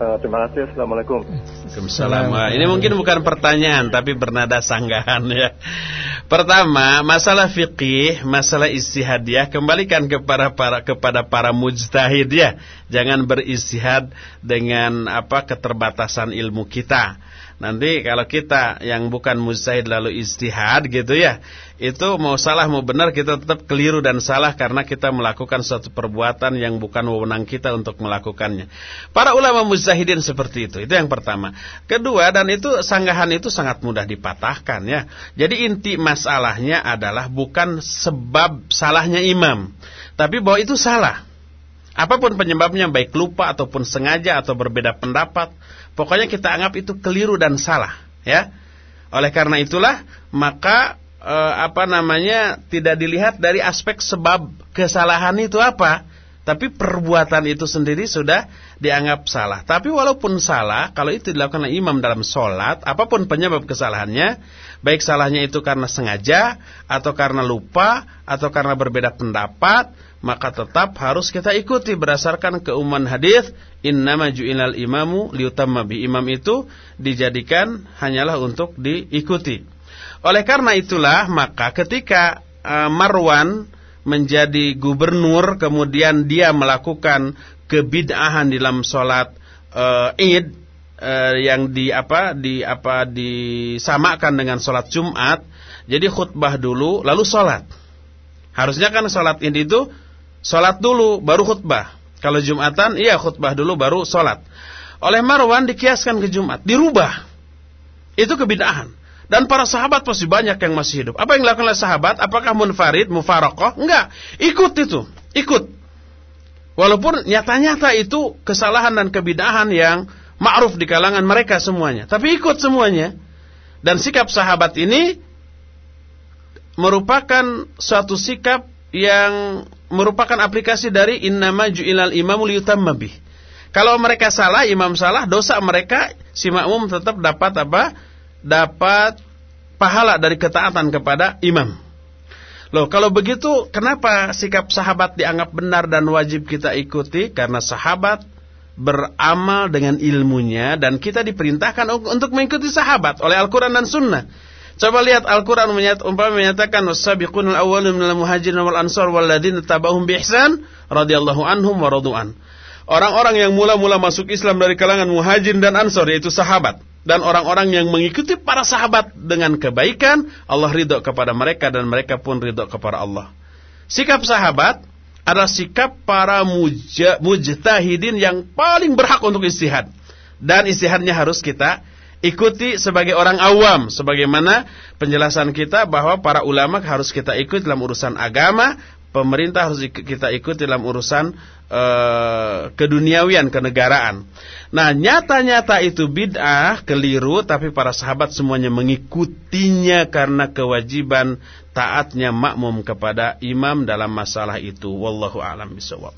Uh, terima kasih. Assalamualaikum. Waalaikumsalam. Ini mungkin bukan pertanyaan tapi bernada sanggahan ya. Pertama, masalah fikih, masalah istihadiah kembalikan kepada para kepada para mujtahid ya. Jangan beristihad dengan apa keterbatasan ilmu kita. Nanti kalau kita yang bukan mujtahid lalu istihad gitu ya, itu mau salah mau benar kita tetap keliru dan salah karena kita melakukan suatu perbuatan yang bukan wewenang kita untuk melakukannya. Para ulama mujtahidin seperti itu. Itu yang pertama. Kedua dan itu sanggahan itu sangat mudah dipatahkan ya. Jadi inti masalahnya adalah bukan sebab salahnya imam, tapi bahwa itu salah. Apa pun penyebabnya baik lupa ataupun sengaja atau berbeda pendapat Pokoknya kita anggap itu keliru dan salah, ya. Oleh karena itulah maka e, apa namanya tidak dilihat dari aspek sebab kesalahan itu apa, Tapi perbuatan itu sendiri sudah dianggap salah. Tapi walaupun salah, kalau itu dilakukan oleh imam dalam sholat, apa pun penyebab kesalahannya, baik salahnya itu karena sengaja, atau karena lupa, atau karena berbeda pendapat, maka tetap harus kita ikuti berdasarkan keumuman hadis innama ju'ilal imamu liutamma bi imam itu dijadikan hanyalah untuk diikuti. Oleh karena itulah maka ketika uh, Marwan menjadi gubernur kemudian dia melakukan kebid'ahan dalam sholat uh, Id uh, yang di apa di apa disamakan dengan sholat Jumat jadi khutbah dulu lalu sholat. Harusnya kan sholat Id itu sholat dulu baru khutbah kalau Jumatan iya khutbah dulu baru sholat oleh Marwan dikiaskan ke Jumat dirubah itu kebid'ahan dan para sahabat pasti banyak yang masih hidup. Apa yang dilakukan oleh sahabat? Apakah munfarid, mufarokoh? Enggak. Ikut itu. Ikut. Walaupun nyata-nyata itu kesalahan dan kebidahan yang ma'ruf di kalangan mereka semuanya. Tapi ikut semuanya. Dan sikap sahabat ini merupakan suatu sikap yang merupakan aplikasi dari innama ju'ilal imamu liyutamma bih. Kalau mereka salah, imam salah, dosa mereka si makmum tetap dapat apa? dapat pahala dari ketaatan kepada imam. Loh, kalau begitu kenapa sikap sahabat dianggap benar dan wajib kita ikuti? Karena sahabat beramal dengan ilmunya dan kita diperintahkan untuk mengikuti sahabat oleh Al-Quran dan Sunnah. Coba lihat Al-Quran menyatakan, menyatakan wasabiqunal awwalun minal muhajirin wal ansar walladzina tabahum biihsan radhiyallahu anhum wa radu'an. Orang-orang yang mula-mula masuk Islam dari kalangan muhajirin dan ansar yaitu sahabat dan orang-orang yang mengikuti para sahabat dengan kebaikan, Allah ridho kepada mereka dan mereka pun ridho kepada Allah. Sikap sahabat adalah sikap para mujtahidin yang paling berhak untuk istihad. Dan istihadnya harus kita ikuti sebagai orang awam. Sebagaimana penjelasan kita bahwa para ulama harus kita ikuti dalam urusan agama, pemerintah harus kita ikuti dalam urusan uh, keduniawian, kenegaraan. Nah, nyata-nyata itu bid'ah, keliru, tapi para sahabat semuanya mengikutinya karena kewajiban taatnya makmum kepada imam dalam masalah itu. Wallahu a'lam bishawab.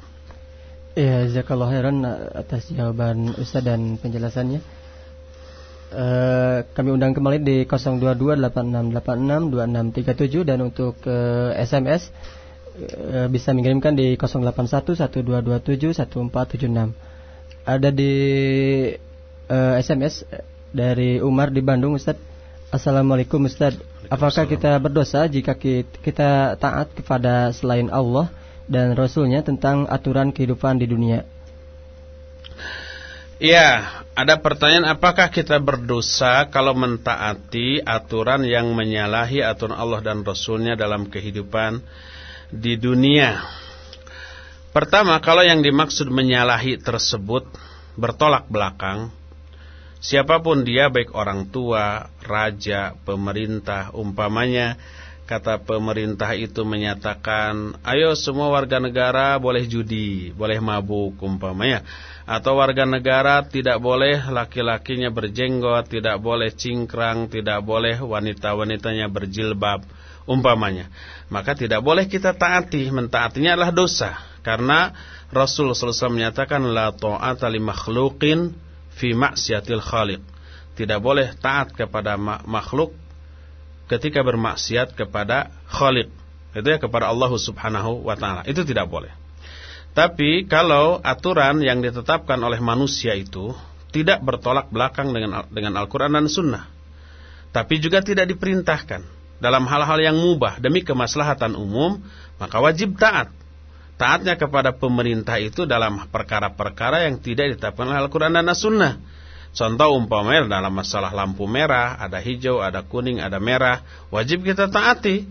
Ya, jazakallahu khairan atas jawaban Ustaz dan penjelasannya. Uh, kami undang kembali di 02286862637 dan untuk uh, eh, SMS uh, bisa mengirimkan di 081122271476 ada di uh, eh, SMS dari Umar di Bandung Ustaz. Assalamualaikum Ustaz. Apakah kita berdosa jika kita taat kepada selain Allah dan Rasulnya tentang aturan kehidupan di dunia? Ya, ada pertanyaan apakah kita berdosa kalau mentaati aturan yang menyalahi aturan Allah dan Rasulnya dalam kehidupan di dunia? Pertama, kalau yang dimaksud menyalahi tersebut bertolak belakang, siapa pun dia baik orang tua, raja, pemerintah, umpamanya kata pemerintah itu menyatakan, ayo semua warga negara boleh judi, boleh mabuk umpamanya. Atau warga negara tidak boleh laki-lakinya berjenggot, tidak boleh cingkrang, tidak boleh wanita-wanitanya berjilbab umpamanya. Maka tidak boleh kita taati, mentaatinya adalah dosa. Karena Rasul SAW menyatakan la ta'ata li makhluqin fi maksiatil khaliq. Tidak boleh taat kepada makhluk ketika bermaksiat kepada khaliq. Itu ya kepada Allah Subhanahu wa taala. Itu tidak boleh. Tapi kalau aturan yang ditetapkan oleh manusia itu tidak bertolak belakang dengan dengan Al-Qur'an dan Sunnah. Tapi juga tidak diperintahkan dalam hal-hal yang mubah demi kemaslahatan umum, maka wajib taat taatnya kepada pemerintah itu dalam perkara-perkara yang tidak ditetapkan oleh Al-Quran dan As-Sunnah. Contoh umpamanya dalam masalah lampu merah, ada hijau, ada kuning, ada merah, wajib kita taati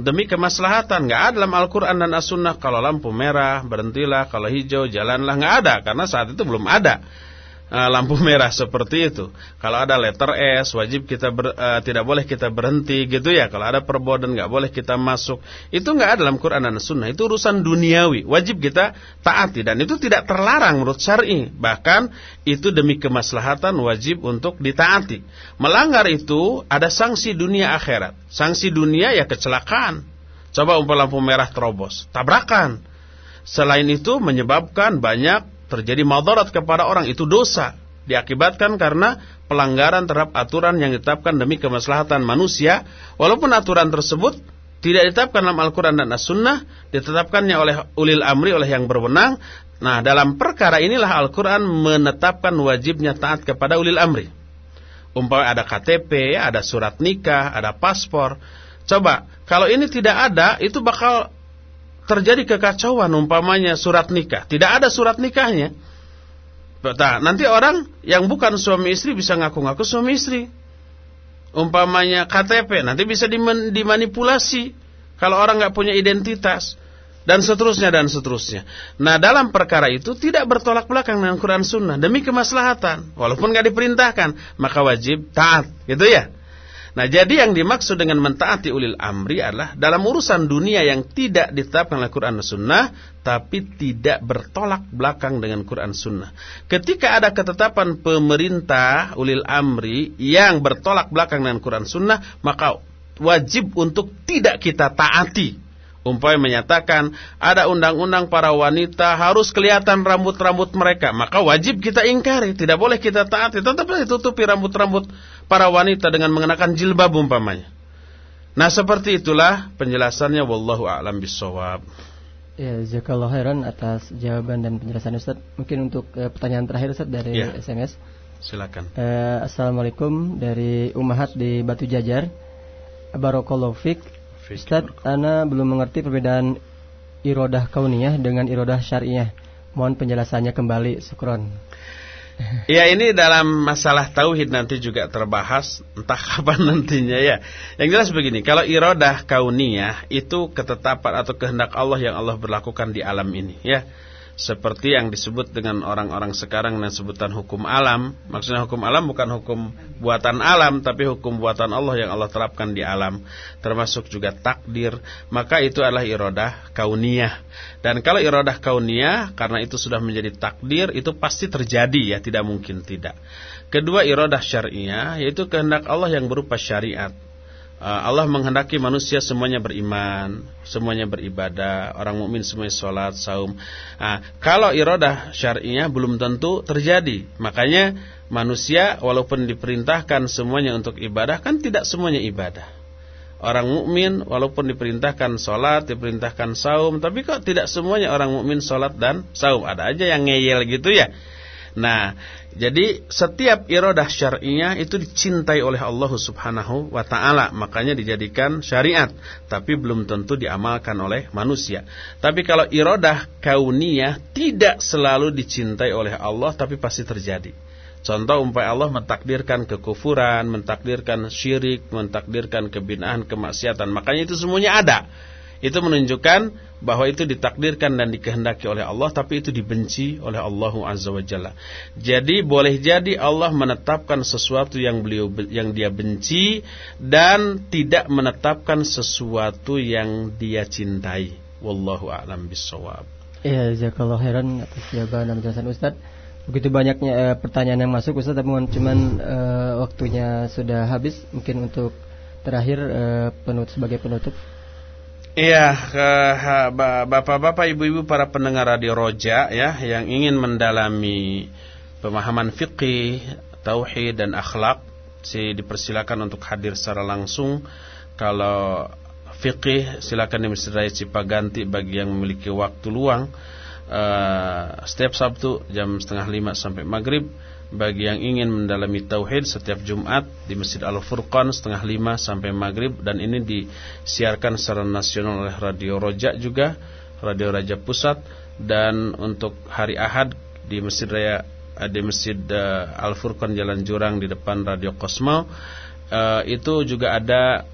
demi kemaslahatan. Nggak ada dalam Al-Quran dan As-Sunnah. Kalau lampu merah berhentilah, kalau hijau jalanlah. Nggak ada karena saat itu belum ada lampu merah seperti itu. Kalau ada letter S wajib kita ber, uh, tidak boleh kita berhenti gitu ya. Kalau ada perbodan nggak boleh kita masuk. Itu nggak ada dalam Quran dan Sunnah. Itu urusan duniawi. Wajib kita taati dan itu tidak terlarang menurut syar'i. Bahkan itu demi kemaslahatan wajib untuk ditaati. Melanggar itu ada sanksi dunia akhirat. Sanksi dunia ya kecelakaan. Coba umpah lampu merah terobos, tabrakan. Selain itu menyebabkan banyak terjadi madarat kepada orang itu dosa. Diakibatkan karena pelanggaran terhadap aturan yang ditetapkan demi kemaslahatan manusia. Walaupun aturan tersebut tidak ditetapkan dalam Al-Quran dan As-Sunnah ditetapkannya oleh ulil amri oleh yang berwenang. Nah dalam perkara inilah Al-Quran menetapkan wajibnya taat kepada ulil amri. Umpamanya ada KTP ada surat nikah ada paspor. Coba kalau ini tidak ada itu bakal terjadi kekacauan umpamanya surat nikah. Tidak ada surat nikahnya. Nah, nanti orang yang bukan suami istri bisa ngaku-ngaku suami istri. Umpamanya KTP nanti bisa dimanipulasi kalau orang nggak punya identitas dan seterusnya dan seterusnya. Nah dalam perkara itu tidak bertolak belakang dengan Quran Sunnah demi kemaslahatan, walaupun nggak diperintahkan maka wajib taat, gitu ya. Nah jadi yang dimaksud dengan mentaati ulil amri adalah dalam urusan dunia yang tidak ditetapkan oleh Quran dan Sunnah tapi tidak bertolak belakang dengan Quran Sunnah. Ketika ada ketetapan pemerintah ulil amri yang bertolak belakang dengan Quran Sunnah maka wajib untuk tidak kita taati. Umpamanya menyatakan ada undang-undang para wanita harus kelihatan rambut-rambut mereka, maka wajib kita ingkari, tidak boleh kita taati, tetap ditutupi rambut-rambut para wanita dengan mengenakan jilbab umpamanya. Nah seperti itulah penjelasannya wallahu a'lam bissawab. Ya, jazakallahu khairan atas jawaban dan penjelasan Ustaz. Mungkin untuk uh, pertanyaan terakhir Ustaz dari ya. SMS. Silakan. Uh, Assalamualaikum dari Umahat di Batu Jajar. Barakallahu fik. Ustaz, ana belum mengerti perbedaan irodah kauniyah dengan irodah syariah. Mohon penjelasannya kembali, Sukron. Ya ini dalam masalah tauhid nanti juga terbahas entah kapan nantinya ya. Yang jelas begini, kalau irodah kauniyah itu ketetapan atau kehendak Allah yang Allah berlakukan di alam ini ya seperti yang disebut dengan orang-orang sekarang dengan sebutan hukum alam. Maksudnya hukum alam bukan hukum buatan alam, tapi hukum buatan Allah yang Allah terapkan di alam. Termasuk juga takdir. Maka itu adalah irodah kauniyah. Dan kalau irodah kauniyah, karena itu sudah menjadi takdir, itu pasti terjadi ya, tidak mungkin tidak. Kedua irodah syariah, yaitu kehendak Allah yang berupa syariat. Uh, Allah menghendaki manusia semuanya beriman, semuanya beribadah, orang mukmin semuanya sholat, saum. Nah, kalau irodah syariah belum tentu terjadi. Makanya manusia walaupun diperintahkan semuanya untuk ibadah kan tidak semuanya ibadah. Orang mukmin walaupun diperintahkan sholat, diperintahkan saum, tapi kok tidak semuanya orang mukmin sholat dan saum. Ada aja yang ngeyel gitu ya. Nah, jadi setiap irodah syariah itu dicintai oleh Allah Subhanahu wa taala, makanya dijadikan syariat, tapi belum tentu diamalkan oleh manusia. Tapi kalau irodah kauniyah tidak selalu dicintai oleh Allah tapi pasti terjadi. Contoh umpamai Allah mentakdirkan kekufuran, mentakdirkan syirik, mentakdirkan kebinaan, kemaksiatan, makanya itu semuanya ada. Itu menunjukkan bahwa itu ditakdirkan dan dikehendaki oleh Allah tapi itu dibenci oleh Allah Azza wa Jalla. Jadi boleh jadi Allah menetapkan sesuatu yang beliau yang dia benci dan tidak menetapkan sesuatu yang dia cintai. Wallahu a'lam bissawab. Ya, jazakallahu khairan atas jawaban dan penjelasan Ustaz. Begitu banyaknya eh, pertanyaan yang masuk Ustaz tapi cuman eh, waktunya sudah habis mungkin untuk terakhir eh, penutup sebagai penutup Iya, bapak-bapak, ibu-ibu para pendengar radio Roja ya yang ingin mendalami pemahaman fikih, tauhid dan akhlak, si dipersilakan untuk hadir secara langsung. Kalau fikih silakan di Cipaganti bagi yang memiliki waktu luang. Uh, setiap Sabtu jam setengah lima sampai maghrib bagi yang ingin mendalami tauhid setiap Jumat di Masjid Al-Furqan setengah lima sampai maghrib dan ini disiarkan secara nasional oleh Radio Roja juga Radio Raja Pusat. Dan untuk hari Ahad di Masjid Raya eh, di Masjid uh, Al-Furqan Jalan Jurang di depan Radio Kosmo uh, itu juga ada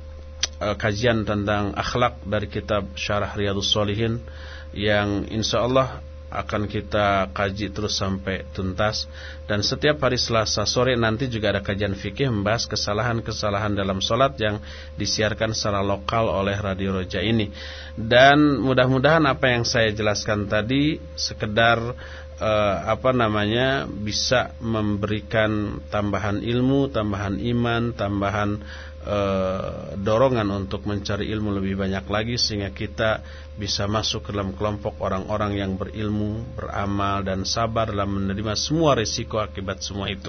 kajian tentang akhlak dari kitab Syarah Riyadus Solihin yang insya Allah akan kita kaji terus sampai tuntas. Dan setiap hari Selasa sore nanti juga ada kajian fikih membahas kesalahan-kesalahan dalam sholat yang disiarkan secara lokal oleh Radio Roja ini. Dan mudah-mudahan apa yang saya jelaskan tadi sekedar uh, apa namanya bisa memberikan tambahan ilmu, tambahan iman, tambahan dorongan untuk mencari ilmu lebih banyak lagi sehingga kita bisa masuk ke dalam kelompok orang-orang yang berilmu, beramal dan sabar dalam menerima semua risiko akibat semua itu.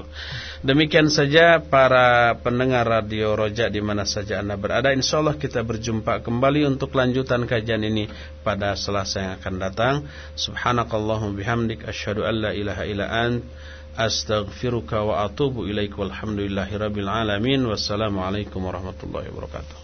Demikian saja para pendengar radio Roja di mana saja Anda berada. Insya Allah kita berjumpa kembali untuk lanjutan kajian ini pada Selasa yang akan datang. Subhanakallahumma bihamdik asyhadu an la ilaha illa ant astaghfiruka wa atubu ilaik walhamdulillahi rabbil alamin. Wassalamu alaikum warahmatullahi wabarakatuh